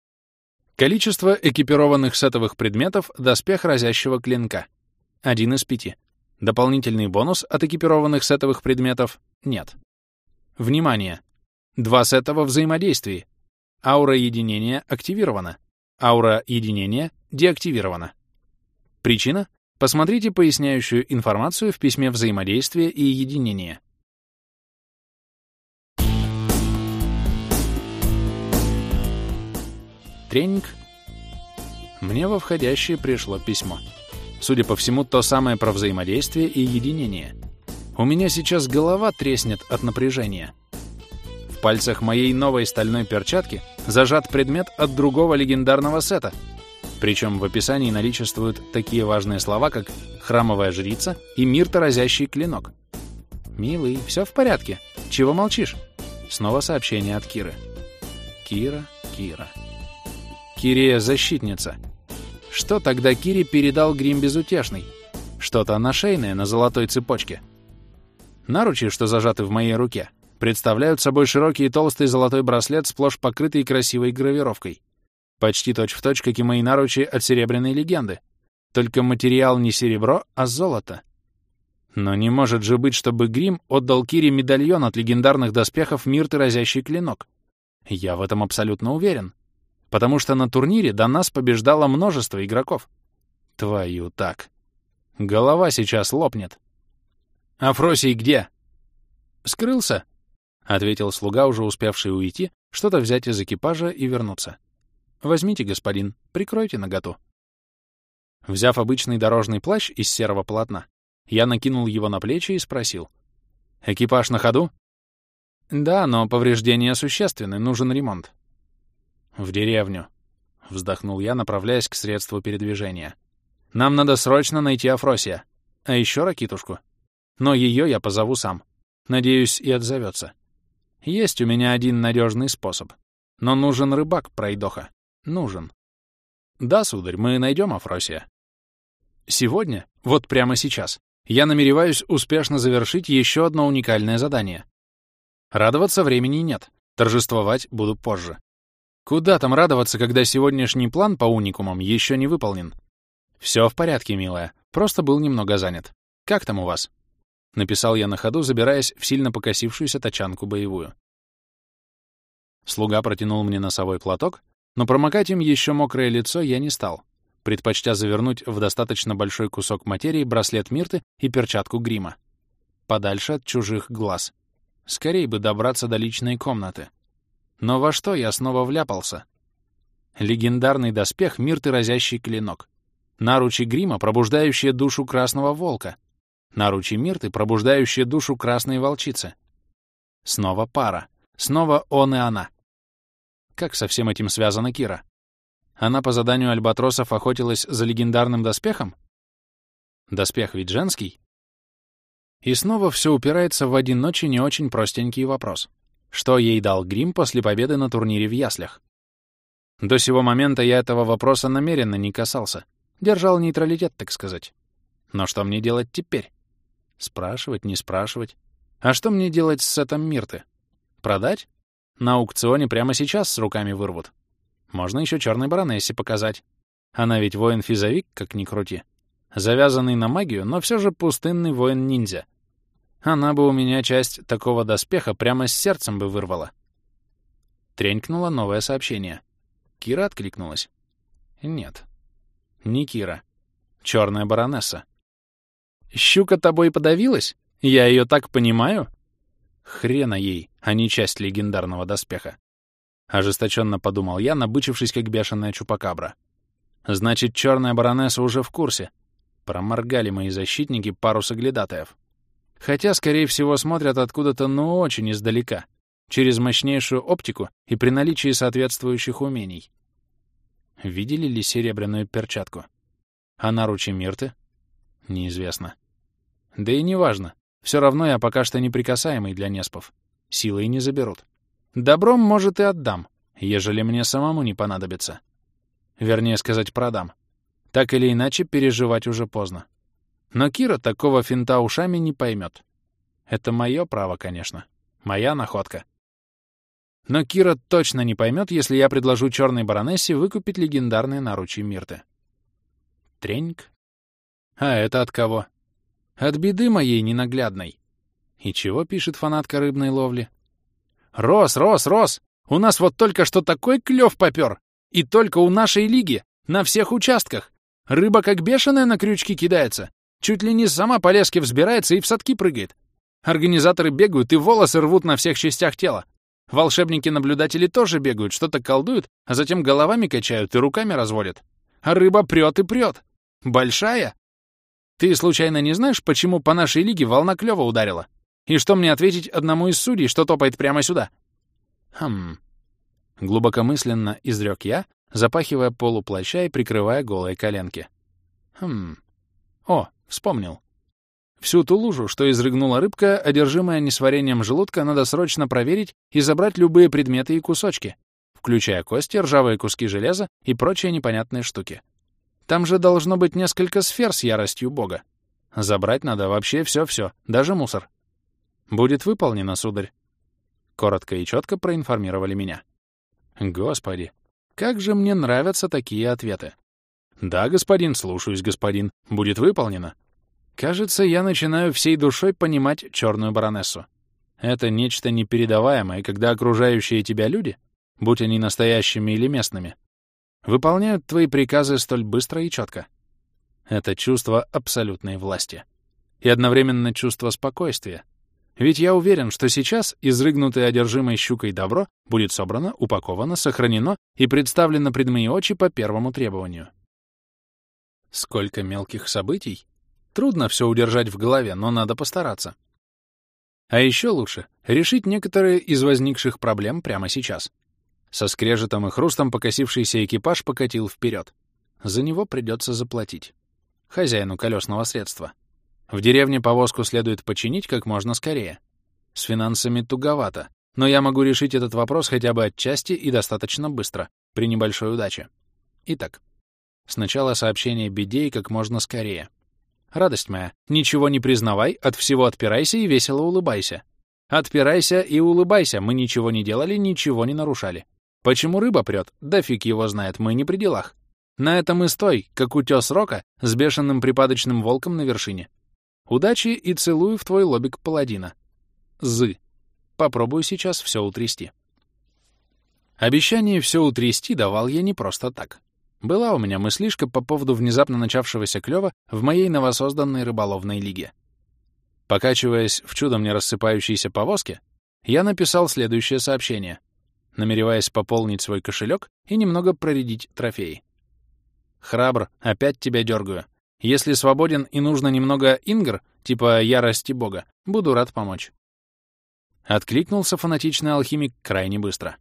Speaker 1: Количество экипированных сетовых предметов — доспех разящего клинка. Один из пяти. Дополнительный бонус от экипированных сетовых предметов — нет. Внимание! Два сета во взаимодействии. Аура единения активирована. Аура единения деактивирована. Причина? Посмотрите поясняющую информацию в письме взаимодействия и единения. Тренинг. Мне во входящее пришло письмо. Судя по всему, то самое про взаимодействие и единение. У меня сейчас голова треснет от напряжения пальцах моей новой стальной перчатки зажат предмет от другого легендарного сета. Причем в описании наличествуют такие важные слова, как «храмовая жрица» и «мир разящий клинок». «Милый, все в порядке. Чего молчишь?» Снова сообщение от Киры. Кира, Кира. Кирия — защитница. Что тогда Кире передал грим безутешный? Что-то нашейное на золотой цепочке. Наручи, что зажаты в моей руке — представляют собой широкий и толстый золотой браслет, сплошь покрытый красивой гравировкой. Почти точь-в-точь, точь, как и мои наручи от серебряной легенды. Только материал не серебро, а золото. Но не может же быть, чтобы Грим отдал Кире медальон от легендарных доспехов Мирты разящий клинок. Я в этом абсолютно уверен. Потому что на турнире до нас побеждало множество игроков. Твою так. Голова сейчас лопнет. Афросий где? Скрылся, — ответил слуга, уже успевший уйти, что-то взять из экипажа и вернуться. «Возьмите, господин, прикройте наготу». Взяв обычный дорожный плащ из серого полотна, я накинул его на плечи и спросил. «Экипаж на ходу?» «Да, но повреждения существенны, нужен ремонт». «В деревню», — вздохнул я, направляясь к средству передвижения. «Нам надо срочно найти Афросия, а еще Ракитушку. Но ее я позову сам. Надеюсь, и отзовется». Есть у меня один надежный способ. Но нужен рыбак, пройдоха. Нужен. Да, сударь, мы найдем Афросия. Сегодня, вот прямо сейчас, я намереваюсь успешно завершить еще одно уникальное задание. Радоваться времени нет, торжествовать буду позже. Куда там радоваться, когда сегодняшний план по уникумам еще не выполнен? Все в порядке, милая, просто был немного занят. Как там у вас? — написал я на ходу, забираясь в сильно покосившуюся тачанку боевую. Слуга протянул мне носовой платок, но промокать им еще мокрое лицо я не стал, предпочтя завернуть в достаточно большой кусок материи браслет Мирты и перчатку грима. Подальше от чужих глаз. Скорей бы добраться до личной комнаты. Но во что я снова вляпался? Легендарный доспех Мирты разящий клинок. Наручи грима, пробуждающие душу красного волка. Наручи Мирты, пробуждающие душу красной волчицы. Снова пара. Снова он и она. Как со всем этим связана Кира? Она по заданию альбатросов охотилась за легендарным доспехом? Доспех ведь женский? И снова все упирается в один ночи не очень простенький вопрос. Что ей дал грим после победы на турнире в яслях? До сего момента я этого вопроса намеренно не касался. Держал нейтралитет, так сказать. Но что мне делать теперь? Спрашивать, не спрашивать. А что мне делать с сетом Мирты? Продать? На аукционе прямо сейчас с руками вырвут. Можно еще черной баронессе показать. Она ведь воин-физовик, как ни крути. Завязанный на магию, но все же пустынный воин-ниндзя. Она бы у меня часть такого доспеха прямо с сердцем бы вырвала. Тренькнуло новое сообщение. Кира откликнулась. Нет. Не Кира. Черная баронесса. Щука тобой подавилась? Я ее так понимаю? Хрена ей, а не часть легендарного доспеха. Ожесточенно подумал я, набычившись, как бешеная чупакабра. Значит, черная баронесса уже в курсе. Проморгали мои защитники пару соглядатаев. Хотя, скорее всего, смотрят откуда-то, ну, очень издалека, через мощнейшую оптику и при наличии соответствующих умений. Видели ли серебряную перчатку? А наручи Мирты? Неизвестно. Да и неважно. Все равно я пока что неприкасаемый для неспов. Силой не заберут. Добром, может, и отдам, ежели мне самому не понадобится. Вернее сказать, продам. Так или иначе, переживать уже поздно. Но Кира такого финта ушами не поймет. Это мое право, конечно. Моя находка. Но Кира точно не поймет, если я предложу черной баронессе выкупить легендарные наручи Мирты. Треньк. А это от кого? От беды моей ненаглядной. И чего пишет фанатка рыбной ловли? «Рос, Рос, Рос! У нас вот только что такой клев попер! И только у нашей лиги! На всех участках! Рыба как бешеная на крючки кидается! Чуть ли не сама по леске взбирается и в садки прыгает! Организаторы бегают и волосы рвут на всех частях тела! Волшебники-наблюдатели тоже бегают, что-то колдуют, а затем головами качают и руками разводят. А рыба прет и прет! Большая! Ты случайно не знаешь, почему по нашей лиге волна клёва ударила? И что мне ответить одному из судей, что топает прямо сюда? Хм. Глубокомысленно изрек я, запахивая полуплаща и прикрывая голые коленки. Хм. О, вспомнил. Всю ту лужу, что изрыгнула рыбка, одержимая несварением желудка, надо срочно проверить и забрать любые предметы и кусочки, включая кости, ржавые куски железа и прочие непонятные штуки. Там же должно быть несколько сфер с яростью Бога. Забрать надо вообще все-все, даже мусор. Будет выполнено, сударь. Коротко и четко проинформировали меня. Господи, как же мне нравятся такие ответы. Да, господин, слушаюсь, господин. Будет выполнено. Кажется, я начинаю всей душой понимать черную баронессу. Это нечто непередаваемое, когда окружающие тебя люди, будь они настоящими или местными, выполняют твои приказы столь быстро и четко. Это чувство абсолютной власти. И одновременно чувство спокойствия. Ведь я уверен, что сейчас изрыгнутое одержимой щукой добро будет собрано, упаковано, сохранено и представлено пред мои очи по первому требованию. Сколько мелких событий? Трудно все удержать в голове, но надо постараться. А еще лучше — решить некоторые из возникших проблем прямо сейчас. Со скрежетом и хрустом покосившийся экипаж покатил вперед. За него придется заплатить. Хозяину колесного средства. В деревне повозку следует починить как можно скорее. С финансами туговато, но я могу решить этот вопрос хотя бы отчасти и достаточно быстро, при небольшой удаче. Итак, сначала сообщение беде и как можно скорее. Радость моя, ничего не признавай, от всего отпирайся и весело улыбайся. Отпирайся и улыбайся, мы ничего не делали, ничего не нарушали. Почему рыба прет? Да фиг его знает, мы не при делах. На этом и стой, как утес рока с бешеным припадочным волком на вершине. Удачи и целую в твой лобик паладина. Зы. Попробую сейчас все утрясти. Обещание все утрясти давал я не просто так. Была у меня мыслишка по поводу внезапно начавшегося клёва в моей новосозданной рыболовной лиге. Покачиваясь в чудом не рассыпающейся повозке, я написал следующее сообщение, намереваясь пополнить свой кошелек и немного проредить трофеи. «Храбр, опять тебя дергаю. Если свободен и нужно немного ингр, типа ярости бога, буду рад помочь». Откликнулся фанатичный алхимик крайне быстро.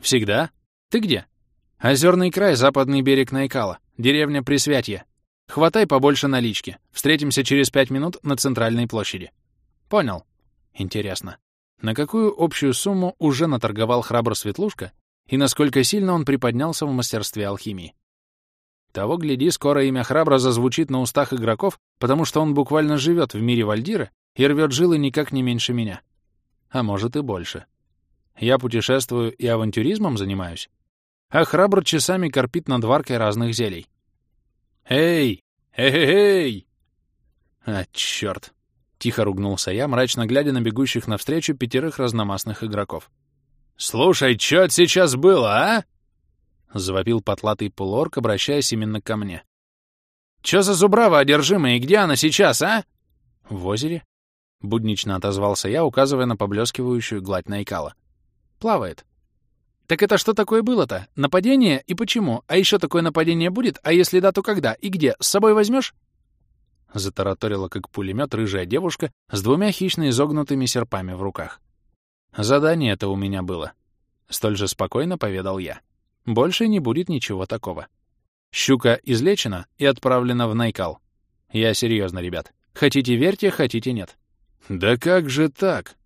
Speaker 1: «Всегда? Ты где?» «Озерный край, западный берег Найкала, деревня Присвятье. Хватай побольше налички. Встретимся через пять минут на центральной площади». «Понял. Интересно, на какую общую сумму уже наторговал храбр Светлушка и насколько сильно он приподнялся в мастерстве алхимии. Того, гляди, скоро имя храбра зазвучит на устах игроков, потому что он буквально живет в мире Вальдира и рвет жилы никак не меньше меня. А может и больше. Я путешествую и авантюризмом занимаюсь, а храбр часами корпит над варкой разных зелий. «Эй! Эй-эй-эй!» А, чёрт! Тихо ругнулся я, мрачно глядя на бегущих навстречу пятерых разномастных игроков. «Слушай, чё сейчас было, а?» — завопил потлатый полуорк, обращаясь именно ко мне. «Чё за зубрава одержимая, и где она сейчас, а?» «В озере?» — буднично отозвался я, указывая на поблескивающую гладь Найкала. «Плавает». «Так это что такое было-то? Нападение? И почему? А еще такое нападение будет? А если да, то когда? И где? С собой возьмешь? — затараторила как пулемет рыжая девушка с двумя хищно изогнутыми серпами в руках. «Задание это у меня было», — столь же спокойно поведал я. «Больше не будет ничего такого. Щука излечена и отправлена в Найкал. Я серьезно, ребят. Хотите верьте, хотите нет». «Да как же так?»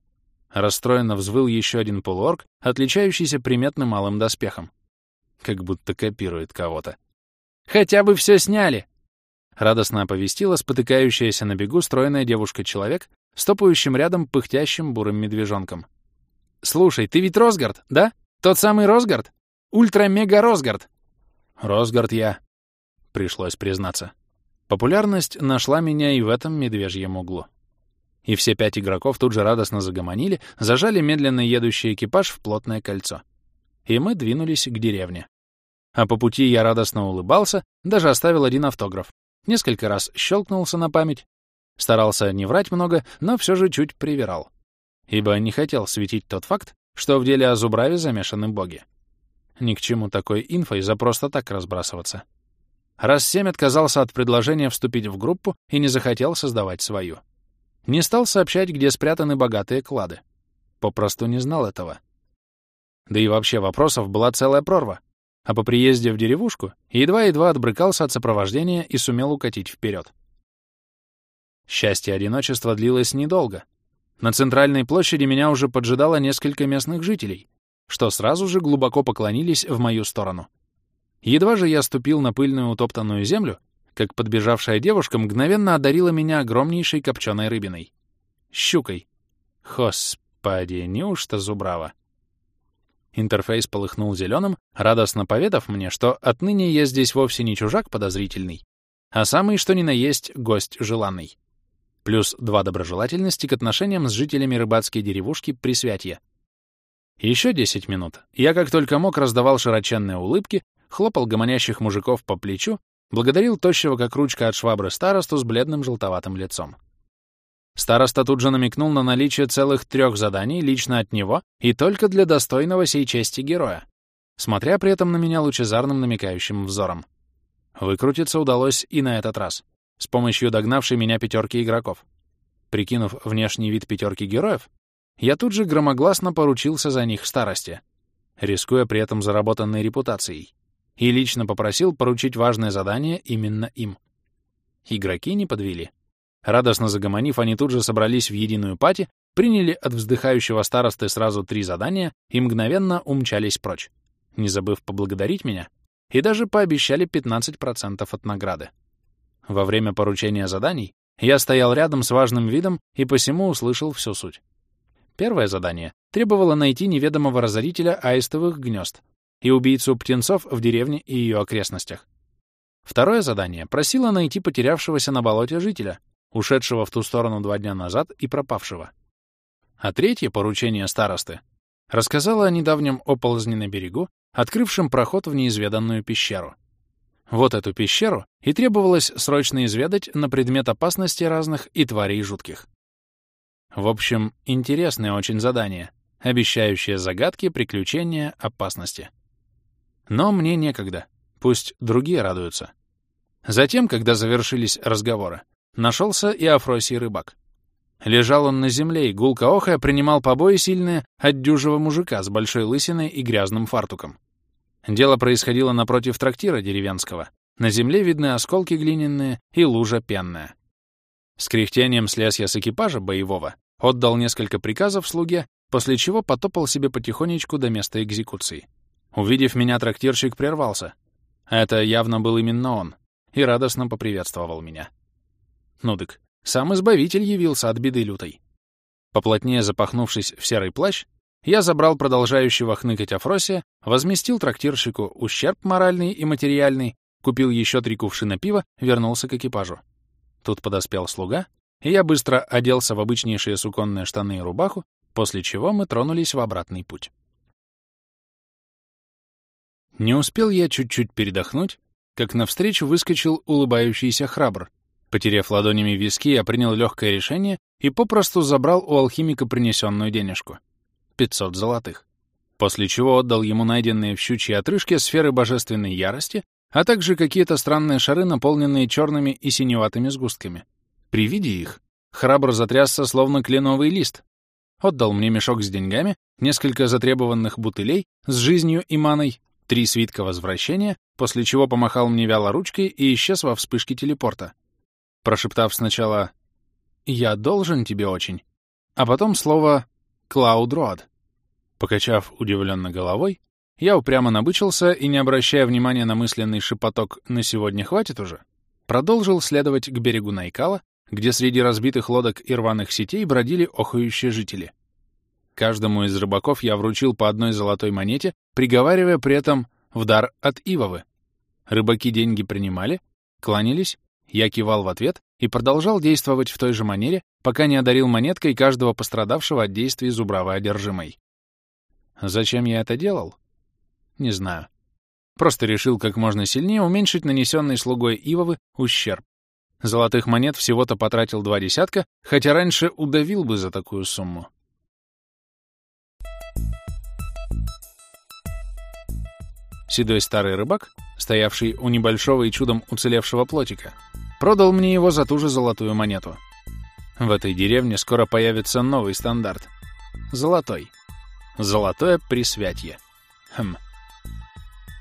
Speaker 1: Расстроенно взвыл еще один полуорг, отличающийся приметным малым доспехом. Как будто копирует кого-то. «Хотя бы все сняли!» — радостно оповестила спотыкающаяся на бегу стройная девушка-человек с топающим рядом пыхтящим бурым медвежонком. «Слушай, ты ведь Росгард, да? Тот самый Росгард? Ультра-мега-Росгард!» «Росгард я», — пришлось признаться. Популярность нашла меня и в этом медвежьем углу. И все пять игроков тут же радостно загомонили, зажали медленно едущий экипаж в плотное кольцо. И мы двинулись к деревне. А по пути я радостно улыбался, даже оставил один автограф. Несколько раз щелкнулся на память. Старался не врать много, но все же чуть привирал. Ибо не хотел светить тот факт, что в деле о Зубраве замешаны боги. Ни к чему такой инфой за просто так разбрасываться. Раз семь отказался от предложения вступить в группу и не захотел создавать свою. Не стал сообщать, где спрятаны богатые клады. Попросту не знал этого. Да и вообще вопросов была целая прорва а по приезде в деревушку едва-едва отбрыкался от сопровождения и сумел укатить вперед. Счастье одиночества длилось недолго. На центральной площади меня уже поджидало несколько местных жителей, что сразу же глубоко поклонились в мою сторону. Едва же я ступил на пыльную утоптанную землю, как подбежавшая девушка мгновенно одарила меня огромнейшей копченой рыбиной. Щукой. Господи, неужто зубрава? Интерфейс полыхнул зеленым, радостно поведав мне, что отныне я здесь вовсе не чужак подозрительный, а самый что ни на есть гость желанный. Плюс два доброжелательности к отношениям с жителями рыбацкой деревушки Присвятье. Еще 10 минут. Я как только мог раздавал широченные улыбки, хлопал гомонящих мужиков по плечу, благодарил тощего как ручка от швабры старосту с бледным желтоватым лицом. Староста тут же намекнул на наличие целых трех заданий лично от него и только для достойного сей чести героя, смотря при этом на меня лучезарным намекающим взором. Выкрутиться удалось и на этот раз, с помощью догнавшей меня пятерки игроков. Прикинув внешний вид пятерки героев, я тут же громогласно поручился за них старости, рискуя при этом заработанной репутацией, и лично попросил поручить важное задание именно им. Игроки не подвели. Радостно загомонив, они тут же собрались в единую пати, приняли от вздыхающего старосты сразу три задания и мгновенно умчались прочь, не забыв поблагодарить меня, и даже пообещали 15% от награды. Во время поручения заданий я стоял рядом с важным видом и посему услышал всю суть. Первое задание требовало найти неведомого разорителя аистовых гнезд и убийцу птенцов в деревне и ее окрестностях. Второе задание просило найти потерявшегося на болоте жителя, ушедшего в ту сторону два дня назад и пропавшего. А третье поручение старосты рассказала о недавнем оползне на берегу, открывшем проход в неизведанную пещеру. Вот эту пещеру и требовалось срочно изведать на предмет опасности разных и тварей жутких. В общем, интересное очень задание, обещающее загадки, приключения, опасности. Но мне некогда, пусть другие радуются. Затем, когда завершились разговоры, нашелся и Афросий рыбак. Лежал он на земле и гулко охая принимал побои сильные от дюжего мужика с большой лысиной и грязным фартуком. Дело происходило напротив трактира деревенского. На земле видны осколки глиняные и лужа пенная. С кряхтением слез я с экипажа боевого, отдал несколько приказов слуге, после чего потопал себе потихонечку до места экзекуции. Увидев меня, трактирщик прервался. Это явно был именно он, и радостно поприветствовал меня. Ну дык, сам Избавитель явился от беды лютой. Поплотнее запахнувшись в серый плащ, я забрал продолжающего хныкать Афросия, возместил трактирщику ущерб моральный и материальный, купил еще три кувшина пива, вернулся к экипажу. Тут подоспел слуга, и я быстро оделся в обычнейшие суконные штаны и рубаху, после чего мы тронулись в обратный путь. Не успел я чуть-чуть передохнуть, как навстречу выскочил улыбающийся храбр. Потерев ладонями виски, я принял легкое решение и попросту забрал у алхимика принесенную денежку. 500 золотых. После чего отдал ему найденные в щучьей отрыжке сферы божественной ярости, а также какие-то странные шары, наполненные черными и синеватыми сгустками. При виде их храбр затрясся, словно кленовый лист. Отдал мне мешок с деньгами, несколько затребованных бутылей с жизнью и маной, три свитка возвращения, после чего помахал мне вяло ручкой и исчез во вспышке телепорта, прошептав сначала «Я должен тебе очень», а потом слово Клауд Род. Покачав удивленно головой, я упрямо набычился и, не обращая внимания на мысленный шепоток «на сегодня хватит уже», продолжил следовать к берегу Найкала, где среди разбитых лодок и рваных сетей бродили охающие жители. Каждому из рыбаков я вручил по одной золотой монете, приговаривая при этом в дар от Ивовы. Рыбаки деньги принимали, кланялись, я кивал в ответ и продолжал действовать в той же манере, пока не одарил монеткой каждого пострадавшего от действий зубравой одержимой. Зачем я это делал? Не знаю. Просто решил как можно сильнее уменьшить нанесенный слугой Ивовы ущерб. Золотых монет всего-то потратил два десятка, хотя раньше удавил бы за такую сумму. Седой старый рыбак, стоявший у небольшого и чудом уцелевшего плотика, продал мне его за ту же золотую монету. В этой деревне скоро появится новый стандарт. Золотой. Золотое присвятье. Хм.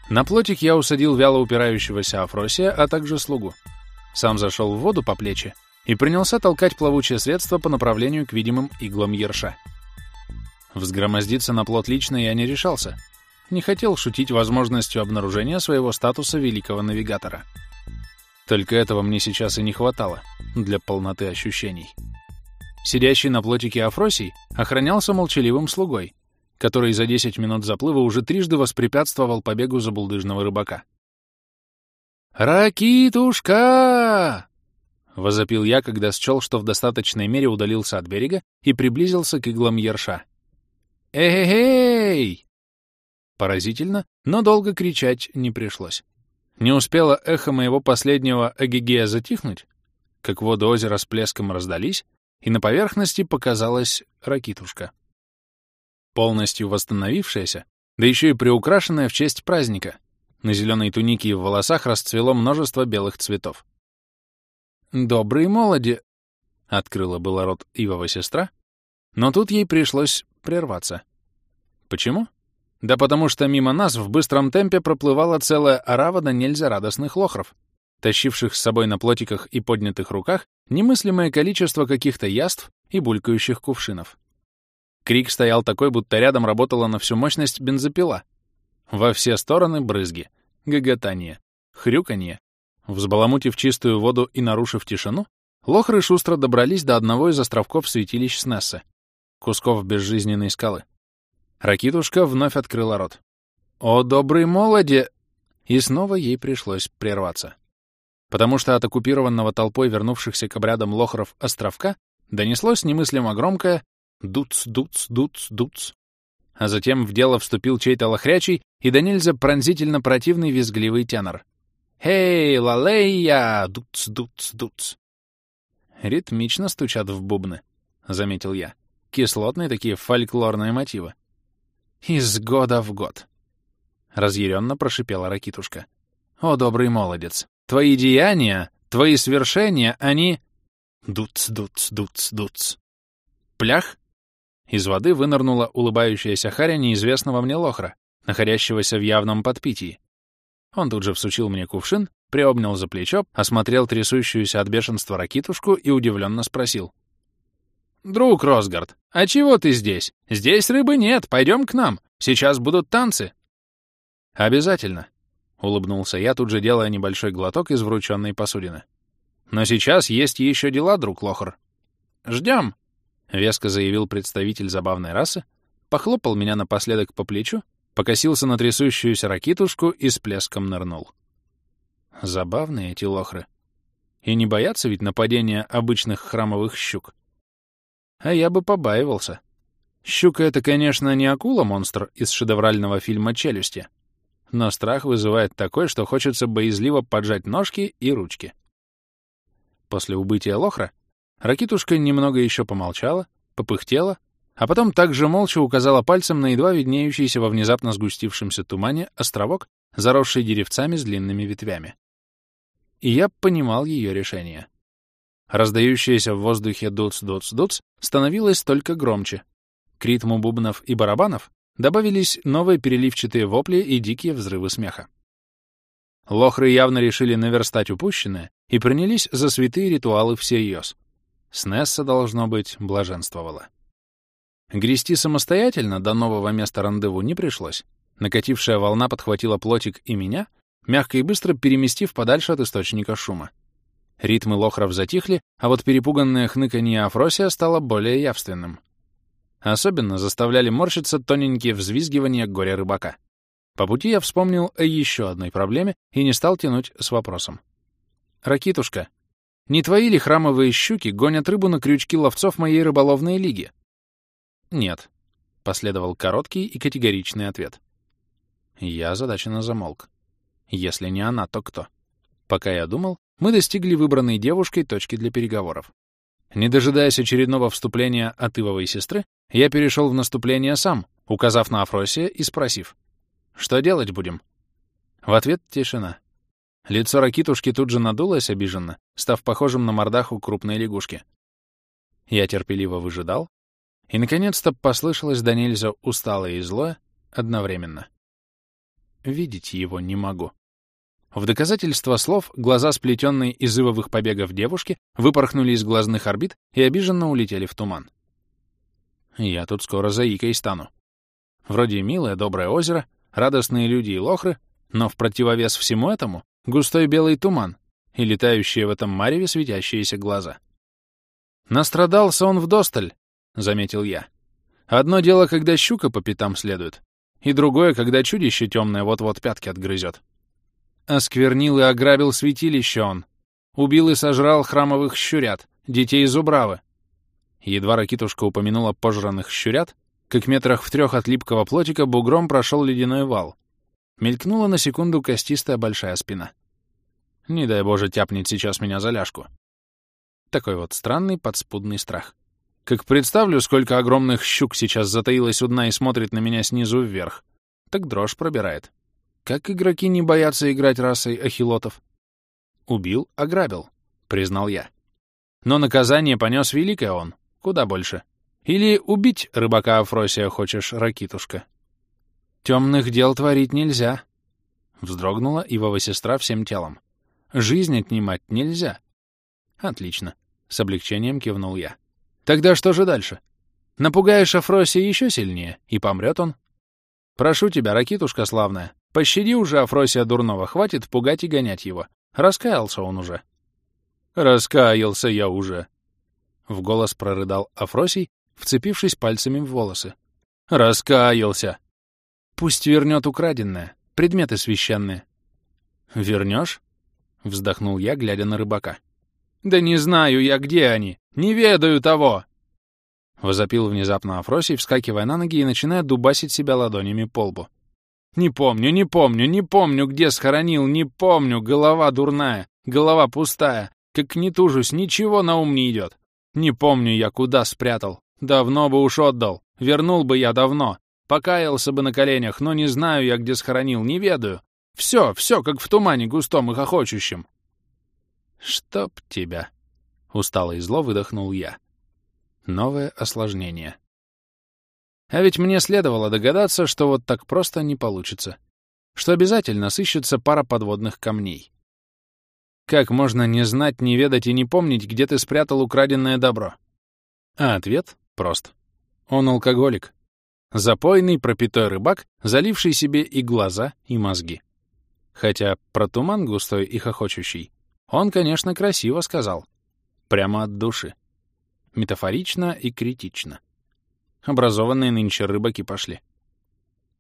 Speaker 1: На плотик я усадил вяло упирающегося Афросия, а также слугу. Сам зашел в воду по плечи и принялся толкать плавучее средство по направлению к видимым иглам ерша. Взгромоздиться на плот лично я не решался. Не хотел шутить возможностью обнаружения своего статуса великого навигатора. Только этого мне сейчас и не хватало для полноты ощущений. Сидящий на плотике Афросий охранялся молчаливым слугой, который за 10 минут заплыва уже трижды воспрепятствовал побегу забулдыжного рыбака. «Ракитушка!» — возопил я, когда счел, что в достаточной мере удалился от берега и приблизился к иглам ерша. «Эй-эй!» Поразительно, но долго кричать не пришлось. Не успело эхо моего последнего эгегея затихнуть, как воды озера с плеском раздались, и на поверхности показалась ракитушка. Полностью восстановившаяся, да еще и приукрашенная в честь праздника. На зеленой тунике и в волосах расцвело множество белых цветов. «Добрый молоди!» — открыла было рот Ивова сестра, но тут ей пришлось прерваться. Почему? Да потому что мимо нас в быстром темпе проплывала целая орава да нельзя радостных лохров, тащивших с собой на плотиках и поднятых руках немыслимое количество каких-то яств и булькающих кувшинов. Крик стоял такой, будто рядом работала на всю мощность бензопила. Во все стороны брызги, гоготание, хрюканье. Взбаламутив чистую воду и нарушив тишину, лохры шустро добрались до одного из островков святилищ Снесса, кусков безжизненной скалы. Ракитушка вновь открыла рот. «О, добрый молоде!» И снова ей пришлось прерваться. Потому что от оккупированного толпой вернувшихся к обрядам лохров островка донеслось немыслимо громкое «дуц, дуц, дуц, дуц». а затем в дело вступил чей-то лохрячий и до нельзя пронзительно противный визгливый тенор. «Хей, лалея! Дуц-дуц-дуц!» Ритмично стучат в бубны, — заметил я. Кислотные такие фольклорные мотивы. Из года в год. Разъяренно прошипела Ракитушка. О, добрый молодец! Твои деяния, твои свершения, они... Дуц, дуц, дуц, дуц. Плях? Из воды вынырнула улыбающаяся Харя неизвестного мне лохра, находящегося в явном подпитии. Он тут же всучил мне кувшин, приобнял за плечо, осмотрел трясущуюся от бешенства ракитушку и удивленно спросил. «Друг Росгард, а чего ты здесь? Здесь рыбы нет, пойдем к нам. Сейчас будут танцы». «Обязательно», — улыбнулся я, тут же делая небольшой глоток из врученной посудины. «Но сейчас есть еще дела, друг Лохр». «Ждем», — веско заявил представитель забавной расы, похлопал меня напоследок по плечу, покосился на трясущуюся ракитушку и с плеском нырнул. Забавные эти лохры. И не боятся ведь нападения обычных храмовых щук. А я бы побаивался. Щука — это, конечно, не акула-монстр из шедеврального фильма «Челюсти», но страх вызывает такой, что хочется боязливо поджать ножки и ручки. После убытия лохра Ракитушка немного еще помолчала, попыхтела, а потом также молча указала пальцем на едва виднеющийся во внезапно сгустившемся тумане островок, заросший деревцами с длинными ветвями. И я понимал ее решение. Раздающееся в воздухе дуц-дуц-дуц становилось только громче. К ритму бубнов и барабанов добавились новые переливчатые вопли и дикие взрывы смеха. Лохры явно решили наверстать упущенное и принялись за святые ритуалы всерьез. Снесса, должно быть, блаженствовала. Грести самостоятельно до нового места рандеву не пришлось. Накатившая волна подхватила плотик и меня, мягко и быстро переместив подальше от источника шума. Ритмы лохров затихли, а вот перепуганное хныканье Афросия стало более явственным. Особенно заставляли морщиться тоненькие взвизгивания горя рыбака. По пути я вспомнил о еще одной проблеме и не стал тянуть с вопросом. «Ракитушка, не твои ли храмовые щуки гонят рыбу на крючки ловцов моей рыболовной лиги? Нет, — последовал короткий и категоричный ответ. Я озадаченно замолк. Если не она, то кто? Пока я думал, мы достигли выбранной девушкой точки для переговоров. Не дожидаясь очередного вступления от Ивовой сестры, я перешел в наступление сам, указав на Афросия и спросив, «Что делать будем?» В ответ тишина. Лицо ракитушки тут же надулось обиженно, став похожим на мордаху крупной лягушки. Я терпеливо выжидал, и, наконец-то, послышалось до нельзя усталое и злое одновременно. Видеть его не могу. В доказательство слов глаза, сплетенные из ивовых побегов девушки, выпорхнули из глазных орбит и обиженно улетели в туман. Я тут скоро заикой стану. Вроде милое, доброе озеро, радостные люди и лохры, но в противовес всему этому густой белый туман и летающие в этом мареве светящиеся глаза. «Настрадался он вдосталь», — заметил я. «Одно дело, когда щука по пятам следует, и другое, когда чудище темное вот-вот пятки отгрызет. Осквернил и ограбил святилище он. Убил и сожрал храмовых щурят, детей зубравы. Едва ракитушка упомянула пожранных щурят, как метрах в трех от липкого плотика бугром прошел ледяной вал. Мелькнула на секунду костистая большая спина. Не дай боже тяпнет сейчас меня за ляжку. Такой вот странный подспудный страх. Как представлю, сколько огромных щук сейчас затаилось у дна и смотрит на меня снизу вверх, так дрожь пробирает. Как игроки не боятся играть расой ахилотов? Убил, ограбил, признал я. Но наказание понес великое он, куда больше. Или убить рыбака Афросия хочешь, ракитушка? Темных дел творить нельзя. Вздрогнула Ивова сестра всем телом. Жизнь отнимать нельзя. Отлично. С облегчением кивнул я. Тогда что же дальше? Напугаешь Афросия еще сильнее, и помрет он. Прошу тебя, ракитушка славная, пощади уже Афросия дурного, хватит пугать и гонять его. Раскаялся он уже. Раскаялся я уже. В голос прорыдал Афросий, вцепившись пальцами в волосы. Раскаялся. Пусть вернет украденное, предметы священные. Вернешь? Вздохнул я, глядя на рыбака. Да не знаю я, где они. Не ведаю того. — возопил внезапно Афросий, вскакивая на ноги и начиная дубасить себя ладонями по лбу. «Не помню, не помню, не помню, где схоронил, не помню, голова дурная, голова пустая, как не тужусь, ничего на ум не идет. Не помню я, куда спрятал, давно бы уж отдал, вернул бы я давно, покаялся бы на коленях, но не знаю я, где схоронил, не ведаю. Все, все, как в тумане густом и хохочущем». «Чтоб тебя!» — устало и зло выдохнул я. Новое осложнение. А ведь мне следовало догадаться, что вот так просто не получится. Что обязательно сыщется пара подводных камней. Как можно не знать, не ведать и не помнить, где ты спрятал украденное добро? А ответ прост. Он алкоголик. Запойный, пропитой рыбак, заливший себе и глаза, и мозги. Хотя про туман густой и хохочущий он, конечно, красиво сказал. Прямо от души. Метафорично и критично. Образованные нынче рыбаки пошли.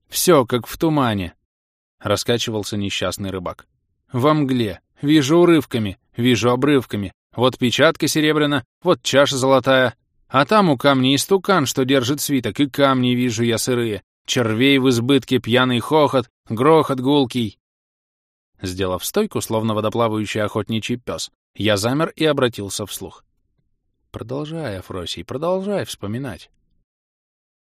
Speaker 1: «Все как в тумане», — раскачивался несчастный рыбак. «Во мгле. Вижу урывками, вижу обрывками. Вот печатка серебряна, вот чаша золотая. А там у камней истукан, что держит свиток, и камни вижу я сырые. Червей в избытке, пьяный хохот, грохот гулкий. Сделав стойку, словно водоплавающий охотничий пес, я замер и обратился вслух. Продолжай, Афросий, продолжай вспоминать.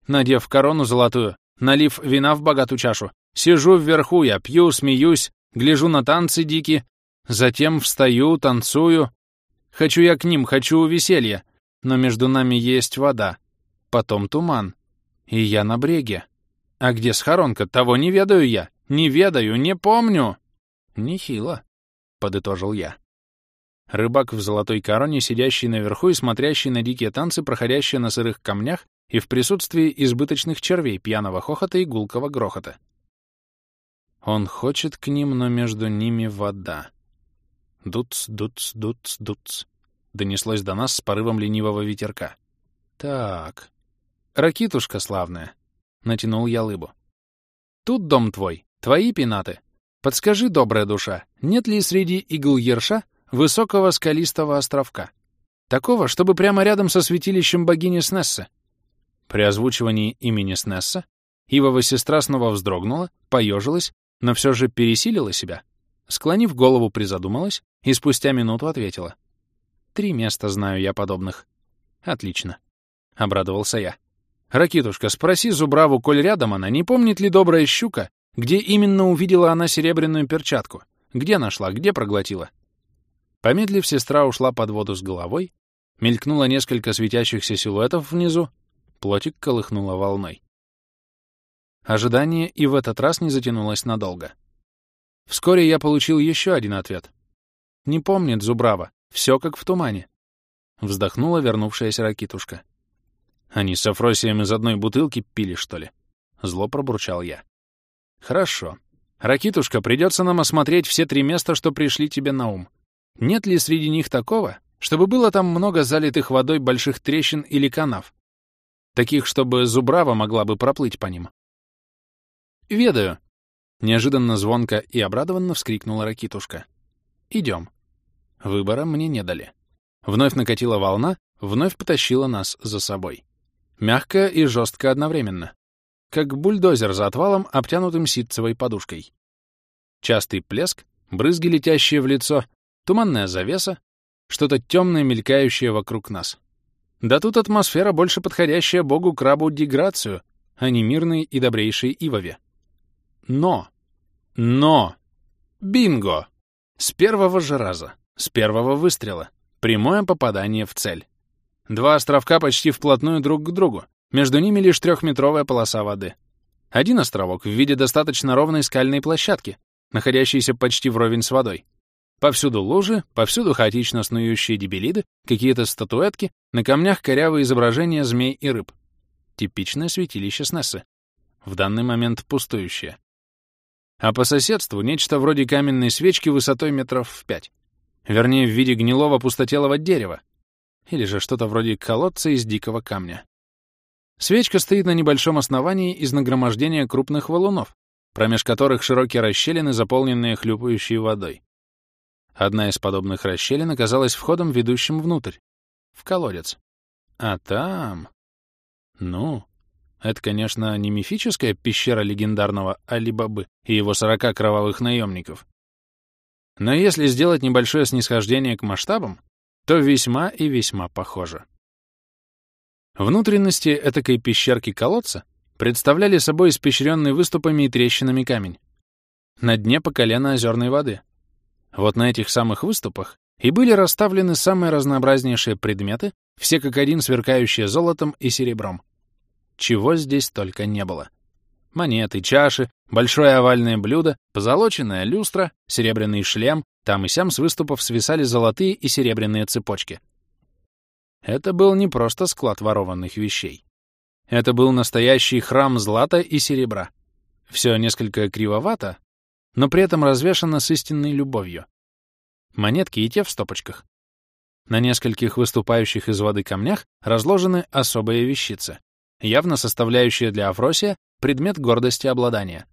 Speaker 1: Надев корону золотую, налив вина в богатую чашу, сижу вверху я, пью, смеюсь, гляжу на танцы дикие, затем встаю, танцую. Хочу я к ним, хочу веселья, но между нами есть вода, потом туман, и я на бреге. А где схоронка, того не ведаю я, не ведаю, не помню. Нехило, — подытожил я. Рыбак в золотой короне, сидящий наверху и смотрящий на дикие танцы, проходящие на сырых камнях и в присутствии избыточных червей, пьяного хохота и гулкого грохота. Он хочет к ним, но между ними вода. Дуц, дуц, дуц, дуц. Донеслось до нас с порывом ленивого ветерка. Так. Ракитушка славная. Натянул я лыбу. Тут дом твой, твои пенаты. Подскажи, добрая душа, нет ли среди игл ерша высокого скалистого островка. Такого, чтобы прямо рядом со святилищем богини Снессы. При озвучивании имени Снесса Ивова сестра снова вздрогнула, поежилась, но все же пересилила себя. Склонив голову, призадумалась и спустя минуту ответила. «Три места знаю я подобных». «Отлично», — обрадовался я. «Ракитушка, спроси Зубраву, коль рядом она, не помнит ли добрая щука, где именно увидела она серебряную перчатку? Где нашла, где проглотила?» Помедлив, сестра ушла под воду с головой, мелькнуло несколько светящихся силуэтов внизу, плотик колыхнуло волной. Ожидание и в этот раз не затянулось надолго. Вскоре я получил еще один ответ. «Не помнит Зубрава, все как в тумане», — вздохнула вернувшаяся ракитушка. «Они с Афросием из одной бутылки пили, что ли?» — зло пробурчал я. «Хорошо. Ракитушка, придется нам осмотреть все три места, что пришли тебе на ум. Нет ли среди них такого, чтобы было там много залитых водой больших трещин или канав? Таких, чтобы зубрава могла бы проплыть по ним. «Ведаю!» — неожиданно звонко и обрадованно вскрикнула Ракитушка. «Идем». Выбора мне не дали. Вновь накатила волна, вновь потащила нас за собой. Мягко и жестко одновременно. Как бульдозер за отвалом, обтянутым ситцевой подушкой. Частый плеск, брызги, летящие в лицо, Туманная завеса, что-то темное, мелькающее вокруг нас. Да тут атмосфера, больше подходящая богу-крабу деграцию, а не мирной и добрейшей Ивове. Но! Но! Бинго! С первого же раза, с первого выстрела, прямое попадание в цель. Два островка почти вплотную друг к другу, между ними лишь трехметровая полоса воды. Один островок в виде достаточно ровной скальной площадки, находящейся почти вровень с водой. Повсюду лужи, повсюду хаотично снующие дебелиды, какие-то статуэтки, на камнях корявые изображения змей и рыб. Типичное святилище Снессы. В данный момент пустующее. А по соседству нечто вроде каменной свечки высотой метров в пять. Вернее, в виде гнилого пустотелого дерева. Или же что-то вроде колодца из дикого камня. Свечка стоит на небольшом основании из нагромождения крупных валунов, промеж которых широкие расщелины, заполненные хлюпающей водой. Одна из подобных расщелин оказалась входом, ведущим внутрь, в колодец. А там... Ну, это, конечно, не мифическая пещера легендарного Али-Бабы и его сорока кровавых наемников. Но если сделать небольшое снисхождение к масштабам, то весьма и весьма похоже. Внутренности этакой пещерки-колодца представляли собой испещренный выступами и трещинами камень. На дне по колено озерной воды. Вот на этих самых выступах и были расставлены самые разнообразнейшие предметы, все как один сверкающие золотом и серебром. Чего здесь только не было. Монеты, чаши, большое овальное блюдо, позолоченная люстра, серебряный шлем, там и сям с выступов свисали золотые и серебряные цепочки. Это был не просто склад ворованных вещей. Это был настоящий храм злата и серебра. Все несколько кривовато, но при этом развешано с истинной любовью. Монетки и те в стопочках. На нескольких выступающих из воды камнях разложены особые вещицы, явно составляющие для Афросия предмет гордости обладания.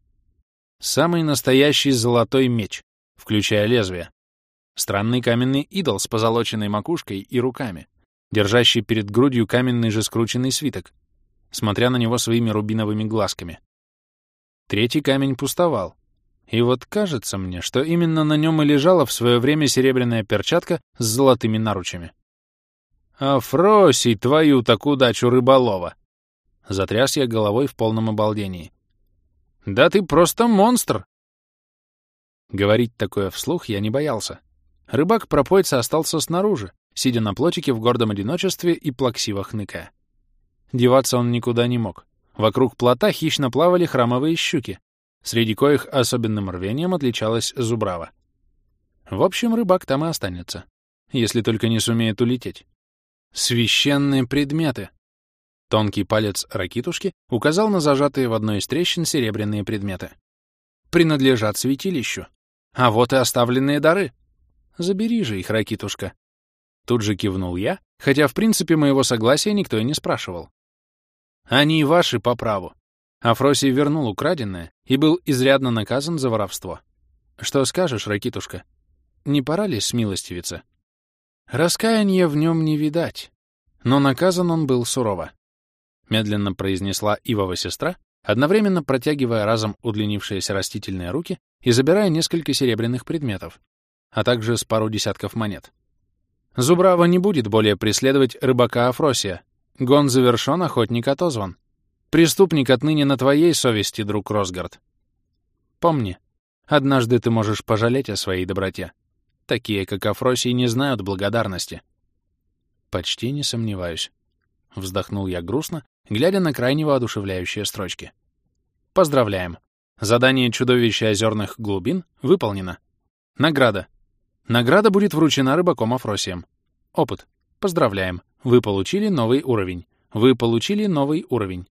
Speaker 1: Самый настоящий золотой меч, включая лезвие. Странный каменный идол с позолоченной макушкой и руками, держащий перед грудью каменный же скрученный свиток, смотря на него своими рубиновыми глазками. Третий камень пустовал. И вот кажется мне, что именно на нем и лежала в свое время серебряная перчатка с золотыми наручами. «Афросий, твою так удачу рыболова!» Затряс я головой в полном обалдении. «Да ты просто монстр!» Говорить такое вслух я не боялся. Рыбак-пропойца остался снаружи, сидя на плотике в гордом одиночестве и плаксиво хныкая. Деваться он никуда не мог. Вокруг плота хищно плавали храмовые щуки, среди коих особенным рвением отличалась зубрава. В общем, рыбак там и останется, если только не сумеет улететь. Священные предметы. Тонкий палец ракитушки указал на зажатые в одной из трещин серебряные предметы. Принадлежат святилищу. А вот и оставленные дары. Забери же их, ракитушка. Тут же кивнул я, хотя в принципе моего согласия никто и не спрашивал. Они ваши по праву. Афросий вернул украденное и был изрядно наказан за воровство. Что скажешь, Ракитушка? Не пора ли смилостивиться? Раскаяния в нем не видать, но наказан он был сурово. Медленно произнесла Ивова сестра, одновременно протягивая разом удлинившиеся растительные руки и забирая несколько серебряных предметов, а также с пару десятков монет. Зубрава не будет более преследовать рыбака Афросия, Гон завершен, охотник отозван. Преступник отныне на твоей совести, друг Росгард. Помни, однажды ты можешь пожалеть о своей доброте. Такие, как Афросий, не знают благодарности. Почти не сомневаюсь. Вздохнул я грустно, глядя на крайне воодушевляющие строчки. Поздравляем. Задание чудовища озерных глубин выполнено. Награда. Награда будет вручена рыбаком Афросием. Опыт. Поздравляем. Вы получили новый уровень. Вы получили новый уровень.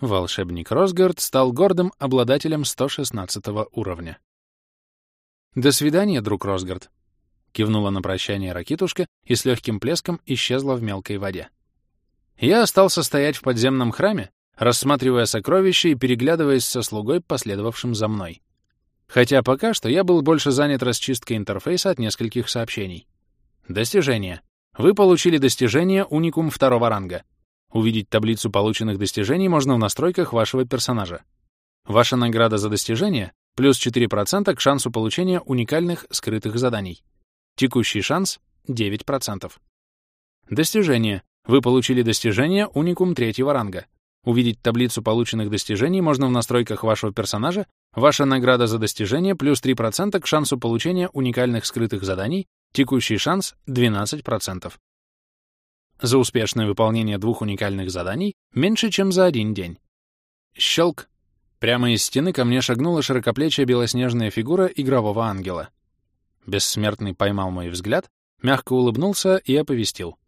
Speaker 1: Волшебник Росгард стал гордым обладателем 116 уровня. «До свидания, друг Росгард», — кивнула на прощание ракитушка и с легким плеском исчезла в мелкой воде. Я остался стоять в подземном храме, рассматривая сокровища и переглядываясь со слугой, последовавшим за мной. Хотя пока что я был больше занят расчисткой интерфейса от нескольких сообщений. Достижение. Вы получили достижение уникум второго ранга. Увидеть таблицу полученных достижений можно в настройках вашего персонажа. Ваша награда за достижение — плюс 4% к шансу получения уникальных скрытых заданий. Текущий шанс — 9%. Достижение. Вы получили достижение уникум третьего ранга. Увидеть таблицу полученных достижений можно в настройках вашего персонажа. Ваша награда за достижение плюс 3% к шансу получения уникальных скрытых заданий Текущий шанс — 12%. За успешное выполнение двух уникальных заданий меньше, чем за один день. Щелк. Прямо из стены ко мне шагнула широкоплечья белоснежная фигура игрового ангела. Бессмертный поймал мой взгляд, мягко улыбнулся и оповестил.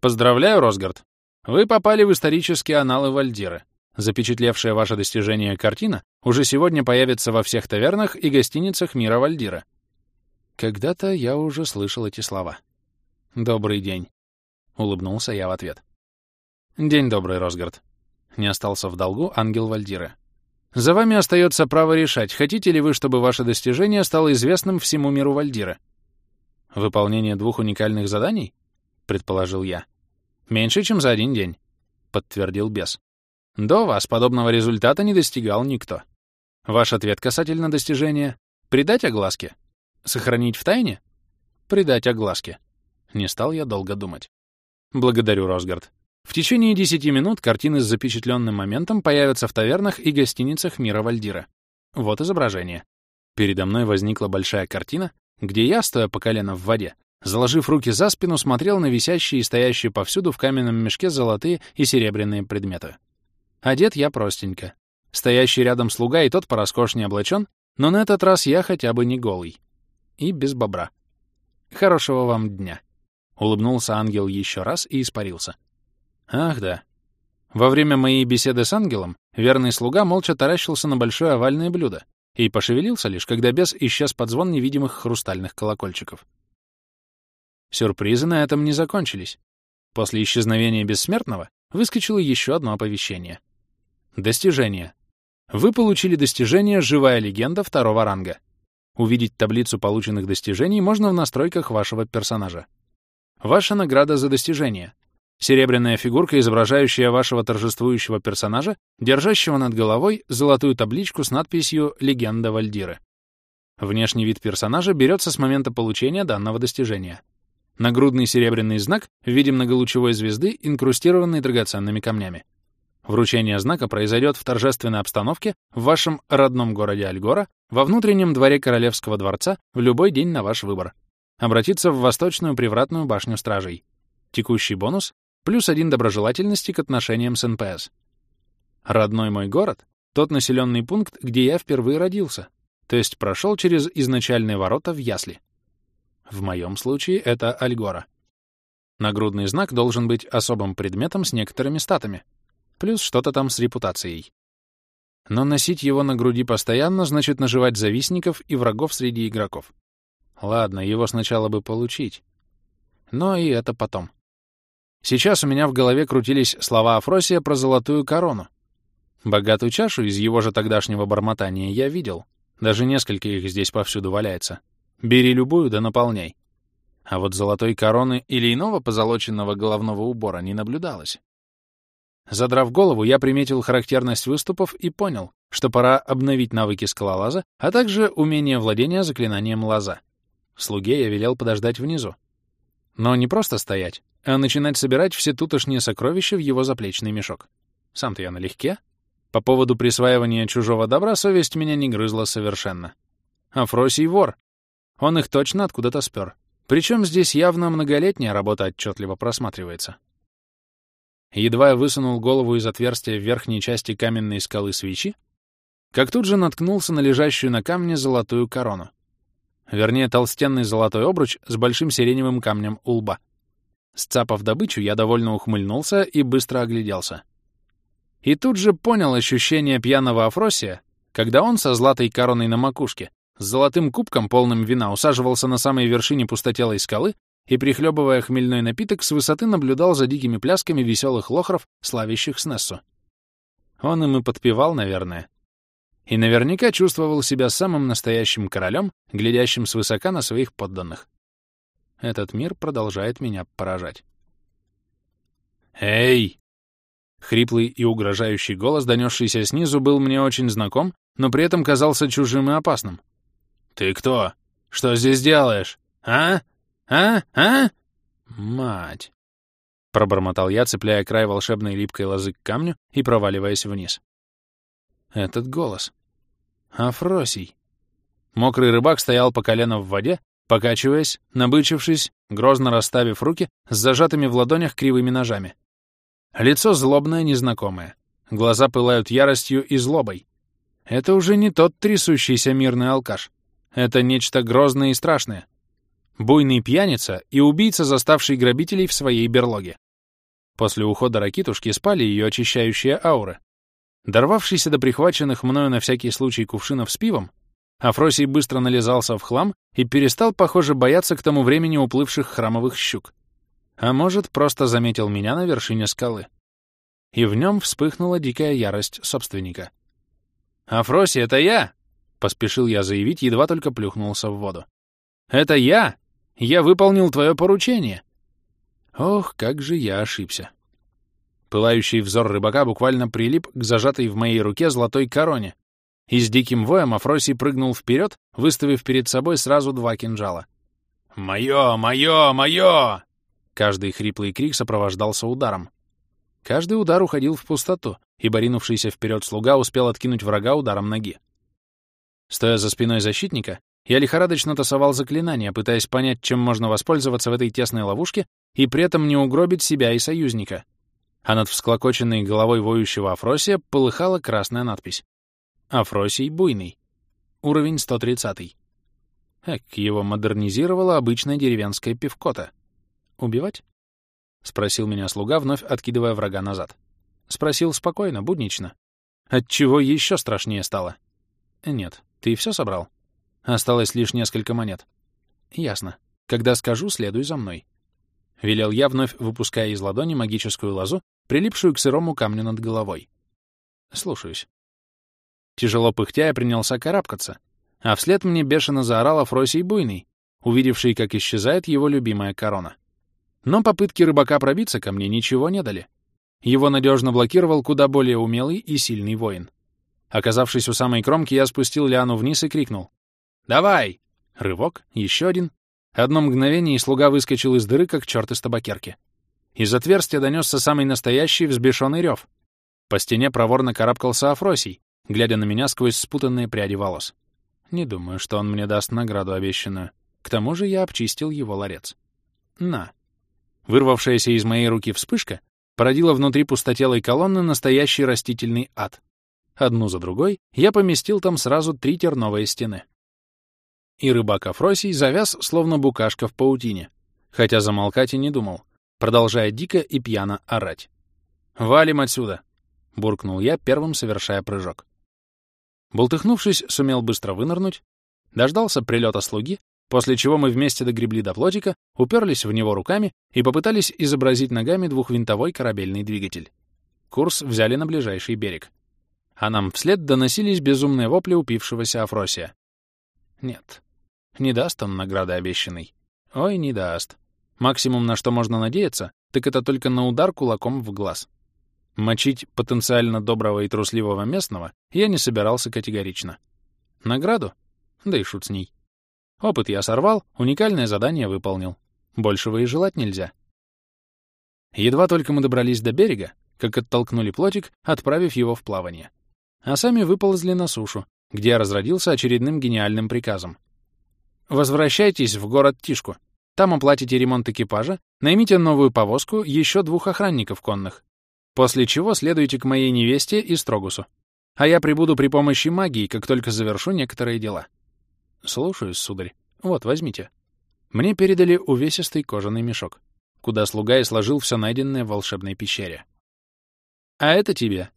Speaker 1: «Поздравляю, Росгард! Вы попали в исторические аналы Вальдира. Запечатлевшая ваше достижение картина уже сегодня появится во всех тавернах и гостиницах мира Вальдира. Когда-то я уже слышал эти слова. «Добрый день», — улыбнулся я в ответ. «День добрый, Росгард». Не остался в долгу ангел Вальдира. «За вами остается право решать, хотите ли вы, чтобы ваше достижение стало известным всему миру Вальдира». «Выполнение двух уникальных заданий?» — предположил я. «Меньше, чем за один день. — подтвердил бес. «До вас подобного результата не достигал никто. Ваш ответ касательно достижения — придать огласке? Сохранить в тайне? Придать огласке. Не стал я долго думать. Благодарю, Росгард. В течение десяти минут картины с запечатленным моментом появятся в тавернах и гостиницах мира Вальдира. Вот изображение. Передо мной возникла большая картина, где я, стоя по колено в воде, заложив руки за спину, смотрел на висящие и стоящие повсюду в каменном мешке золотые и серебряные предметы. Одет я простенько. Стоящий рядом слуга и тот пороскошнее облачен, но на этот раз я хотя бы не голый. И без бобра. Хорошего вам дня. Улыбнулся ангел еще раз и испарился. Ах да. Во время моей беседы с ангелом верный слуга молча таращился на большое овальное блюдо и пошевелился лишь, когда бес исчез под звон невидимых хрустальных колокольчиков. Сюрпризы на этом не закончились. После исчезновения бессмертного выскочило еще одно оповещение. Достижение. Вы получили достижение «Живая легенда» второго ранга. Увидеть таблицу полученных достижений можно в настройках вашего персонажа. Ваша награда за достижение. Серебряная фигурка, изображающая вашего торжествующего персонажа, держащего над головой золотую табличку с надписью «Легенда Вальдиры». Внешний вид персонажа берется с момента получения данного достижения. Нагрудный серебряный знак в виде многолучевой звезды, инкрустированный драгоценными камнями. Вручение знака произойдет в торжественной обстановке в вашем родном городе Альгора, во внутреннем дворе Королевского дворца в любой день на ваш выбор. Обратиться в Восточную привратную башню стражей. Текущий бонус — плюс один доброжелательности к отношениям с НПС. Родной мой город — тот населенный пункт, где я впервые родился, то есть прошел через изначальные ворота в Ясли. В моем случае это Альгора. Нагрудный знак должен быть особым предметом с некоторыми статами, плюс что-то там с репутацией. Но носить его на груди постоянно значит наживать завистников и врагов среди игроков. Ладно, его сначала бы получить. Но и это потом. Сейчас у меня в голове крутились слова Афросия про золотую корону. Богатую чашу из его же тогдашнего бормотания я видел. Даже несколько их здесь повсюду валяется. Бери любую да наполняй. А вот золотой короны или иного позолоченного головного убора не наблюдалось. Задрав голову, я приметил характерность выступов и понял, что пора обновить навыки скалолаза, а также умение владения заклинанием лоза. Слуге я велел подождать внизу. Но не просто стоять, а начинать собирать все тутошние сокровища в его заплечный мешок. Сам-то я налегке. По поводу присваивания чужого добра совесть меня не грызла совершенно. Афросий вор. Он их точно откуда-то спер. Причем здесь явно многолетняя работа отчетливо просматривается. Едва я высунул голову из отверстия в верхней части каменной скалы свечи, как тут же наткнулся на лежащую на камне золотую корону. Вернее, толстенный золотой обруч с большим сиреневым камнем у лба. Сцапав добычу, я довольно ухмыльнулся и быстро огляделся. И тут же понял ощущение пьяного Афросия, когда он со златой короной на макушке, с золотым кубком, полным вина, усаживался на самой вершине пустотелой скалы и, прихлебывая хмельной напиток, с высоты наблюдал за дикими плясками веселых лохров, славящих Снессу. Он им и подпевал, наверное, и наверняка чувствовал себя самым настоящим королем, глядящим свысока на своих подданных. Этот мир продолжает меня поражать. «Эй!» Хриплый и угрожающий голос, донесшийся снизу, был мне очень знаком, но при этом казался чужим и опасным. «Ты кто? Что здесь делаешь? А? А? А?» «Мать!» — пробормотал я, цепляя край волшебной липкой лозы к камню и проваливаясь вниз. Этот голос. Афросий. Мокрый рыбак стоял по колено в воде, покачиваясь, набычившись, грозно расставив руки с зажатыми в ладонях кривыми ножами. Лицо злобное, незнакомое. Глаза пылают яростью и злобой. Это уже не тот трясущийся мирный алкаш. Это нечто грозное и страшное. Буйный пьяница и убийца, заставший грабителей в своей берлоге. После ухода ракитушки спали ее очищающие ауры. Дорвавшийся до прихваченных мною на всякий случай кувшинов с пивом, Афросий быстро нализался в хлам и перестал, похоже, бояться к тому времени уплывших храмовых щук. А может, просто заметил меня на вершине скалы. И в нем вспыхнула дикая ярость собственника. «Афросий, это я!» — поспешил я заявить, едва только плюхнулся в воду. «Это я! Я выполнил твое поручение!» Ох, как же я ошибся. Пылающий взор рыбака буквально прилип к зажатой в моей руке золотой короне, и с диким воем Афросий прыгнул вперед, выставив перед собой сразу два кинжала. «Мое! Мое! Мое!» Каждый хриплый крик сопровождался ударом. Каждый удар уходил в пустоту, и боринувшийся вперед слуга успел откинуть врага ударом ноги. Стоя за спиной защитника, я лихорадочно тасовал заклинания, пытаясь понять, чем можно воспользоваться в этой тесной ловушке и при этом не угробить себя и союзника. А над всклокоченной головой воющего Афросия полыхала красная надпись. «Афросий буйный. Уровень 130». Эк, его модернизировала обычная деревенская пивкота. «Убивать?» — спросил меня слуга, вновь откидывая врага назад. Спросил спокойно, буднично. Отчего еще страшнее стало? «Нет, ты все собрал?» Осталось лишь несколько монет. Ясно. Когда скажу, следуй за мной. Велел я, вновь выпуская из ладони магическую лозу, прилипшую к сырому камню над головой. Слушаюсь. Тяжело пыхтя я принялся карабкаться, а вслед мне бешено заорал Афросий Буйный, увидевший, как исчезает его любимая корона. Но попытки рыбака пробиться ко мне ничего не дали. Его надежно блокировал куда более умелый и сильный воин. Оказавшись у самой кромки, я спустил Лиану вниз и крикнул. «Давай!» Рывок, еще один. Одно мгновение, и слуга выскочил из дыры, как черт из табакерки. Из отверстия донесся самый настоящий взбешенный рев. По стене проворно карабкался Афросий, глядя на меня сквозь спутанные пряди волос. Не думаю, что он мне даст награду обещанную. К тому же я обчистил его ларец. На. Вырвавшаяся из моей руки вспышка породила внутри пустотелой колонны настоящий растительный ад. Одну за другой я поместил там сразу три терновые стены и рыбак Афросий завяз, словно букашка в паутине, хотя замолкать и не думал, продолжая дико и пьяно орать. «Валим отсюда!» — буркнул я, первым совершая прыжок. Болтыхнувшись, сумел быстро вынырнуть, дождался прилета слуги, после чего мы вместе догребли до плотика, уперлись в него руками и попытались изобразить ногами двухвинтовой корабельный двигатель. Курс взяли на ближайший берег. А нам вслед доносились безумные вопли упившегося Афросия. Нет, не даст он награды обещанной. Ой, не даст. Максимум, на что можно надеяться, так это только на удар кулаком в глаз. Мочить потенциально доброго и трусливого местного я не собирался категорично. Награду? Да и шут с ней. Опыт я сорвал, уникальное задание выполнил. Большего и желать нельзя. Едва только мы добрались до берега, как оттолкнули плотик, отправив его в плавание. А сами выползли на сушу, где я разродился очередным гениальным приказом — Возвращайтесь в город Тишку. Там оплатите ремонт экипажа, наймите новую повозку, еще двух охранников конных. После чего следуйте к моей невесте и Строгусу. А я прибуду при помощи магии, как только завершу некоторые дела. Слушаюсь, сударь. Вот, возьмите. Мне передали увесистый кожаный мешок, куда слуга и сложил все найденное в волшебной пещере. А это тебе.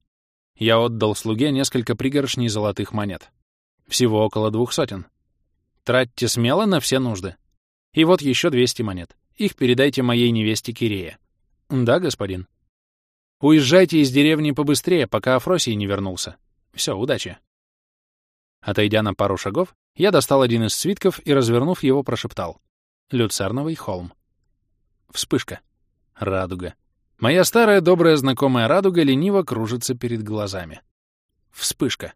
Speaker 1: Я отдал слуге несколько пригоршней золотых монет. Всего около двух сотен. Тратьте смело на все нужды. И вот еще 200 монет. Их передайте моей невесте Кирее. Да, господин. Уезжайте из деревни побыстрее, пока Афросий не вернулся. Все, удачи. Отойдя на пару шагов, я достал один из свитков и, развернув его, прошептал. Люцерновый холм. Вспышка. Радуга. Моя старая добрая знакомая радуга лениво кружится перед глазами. Вспышка.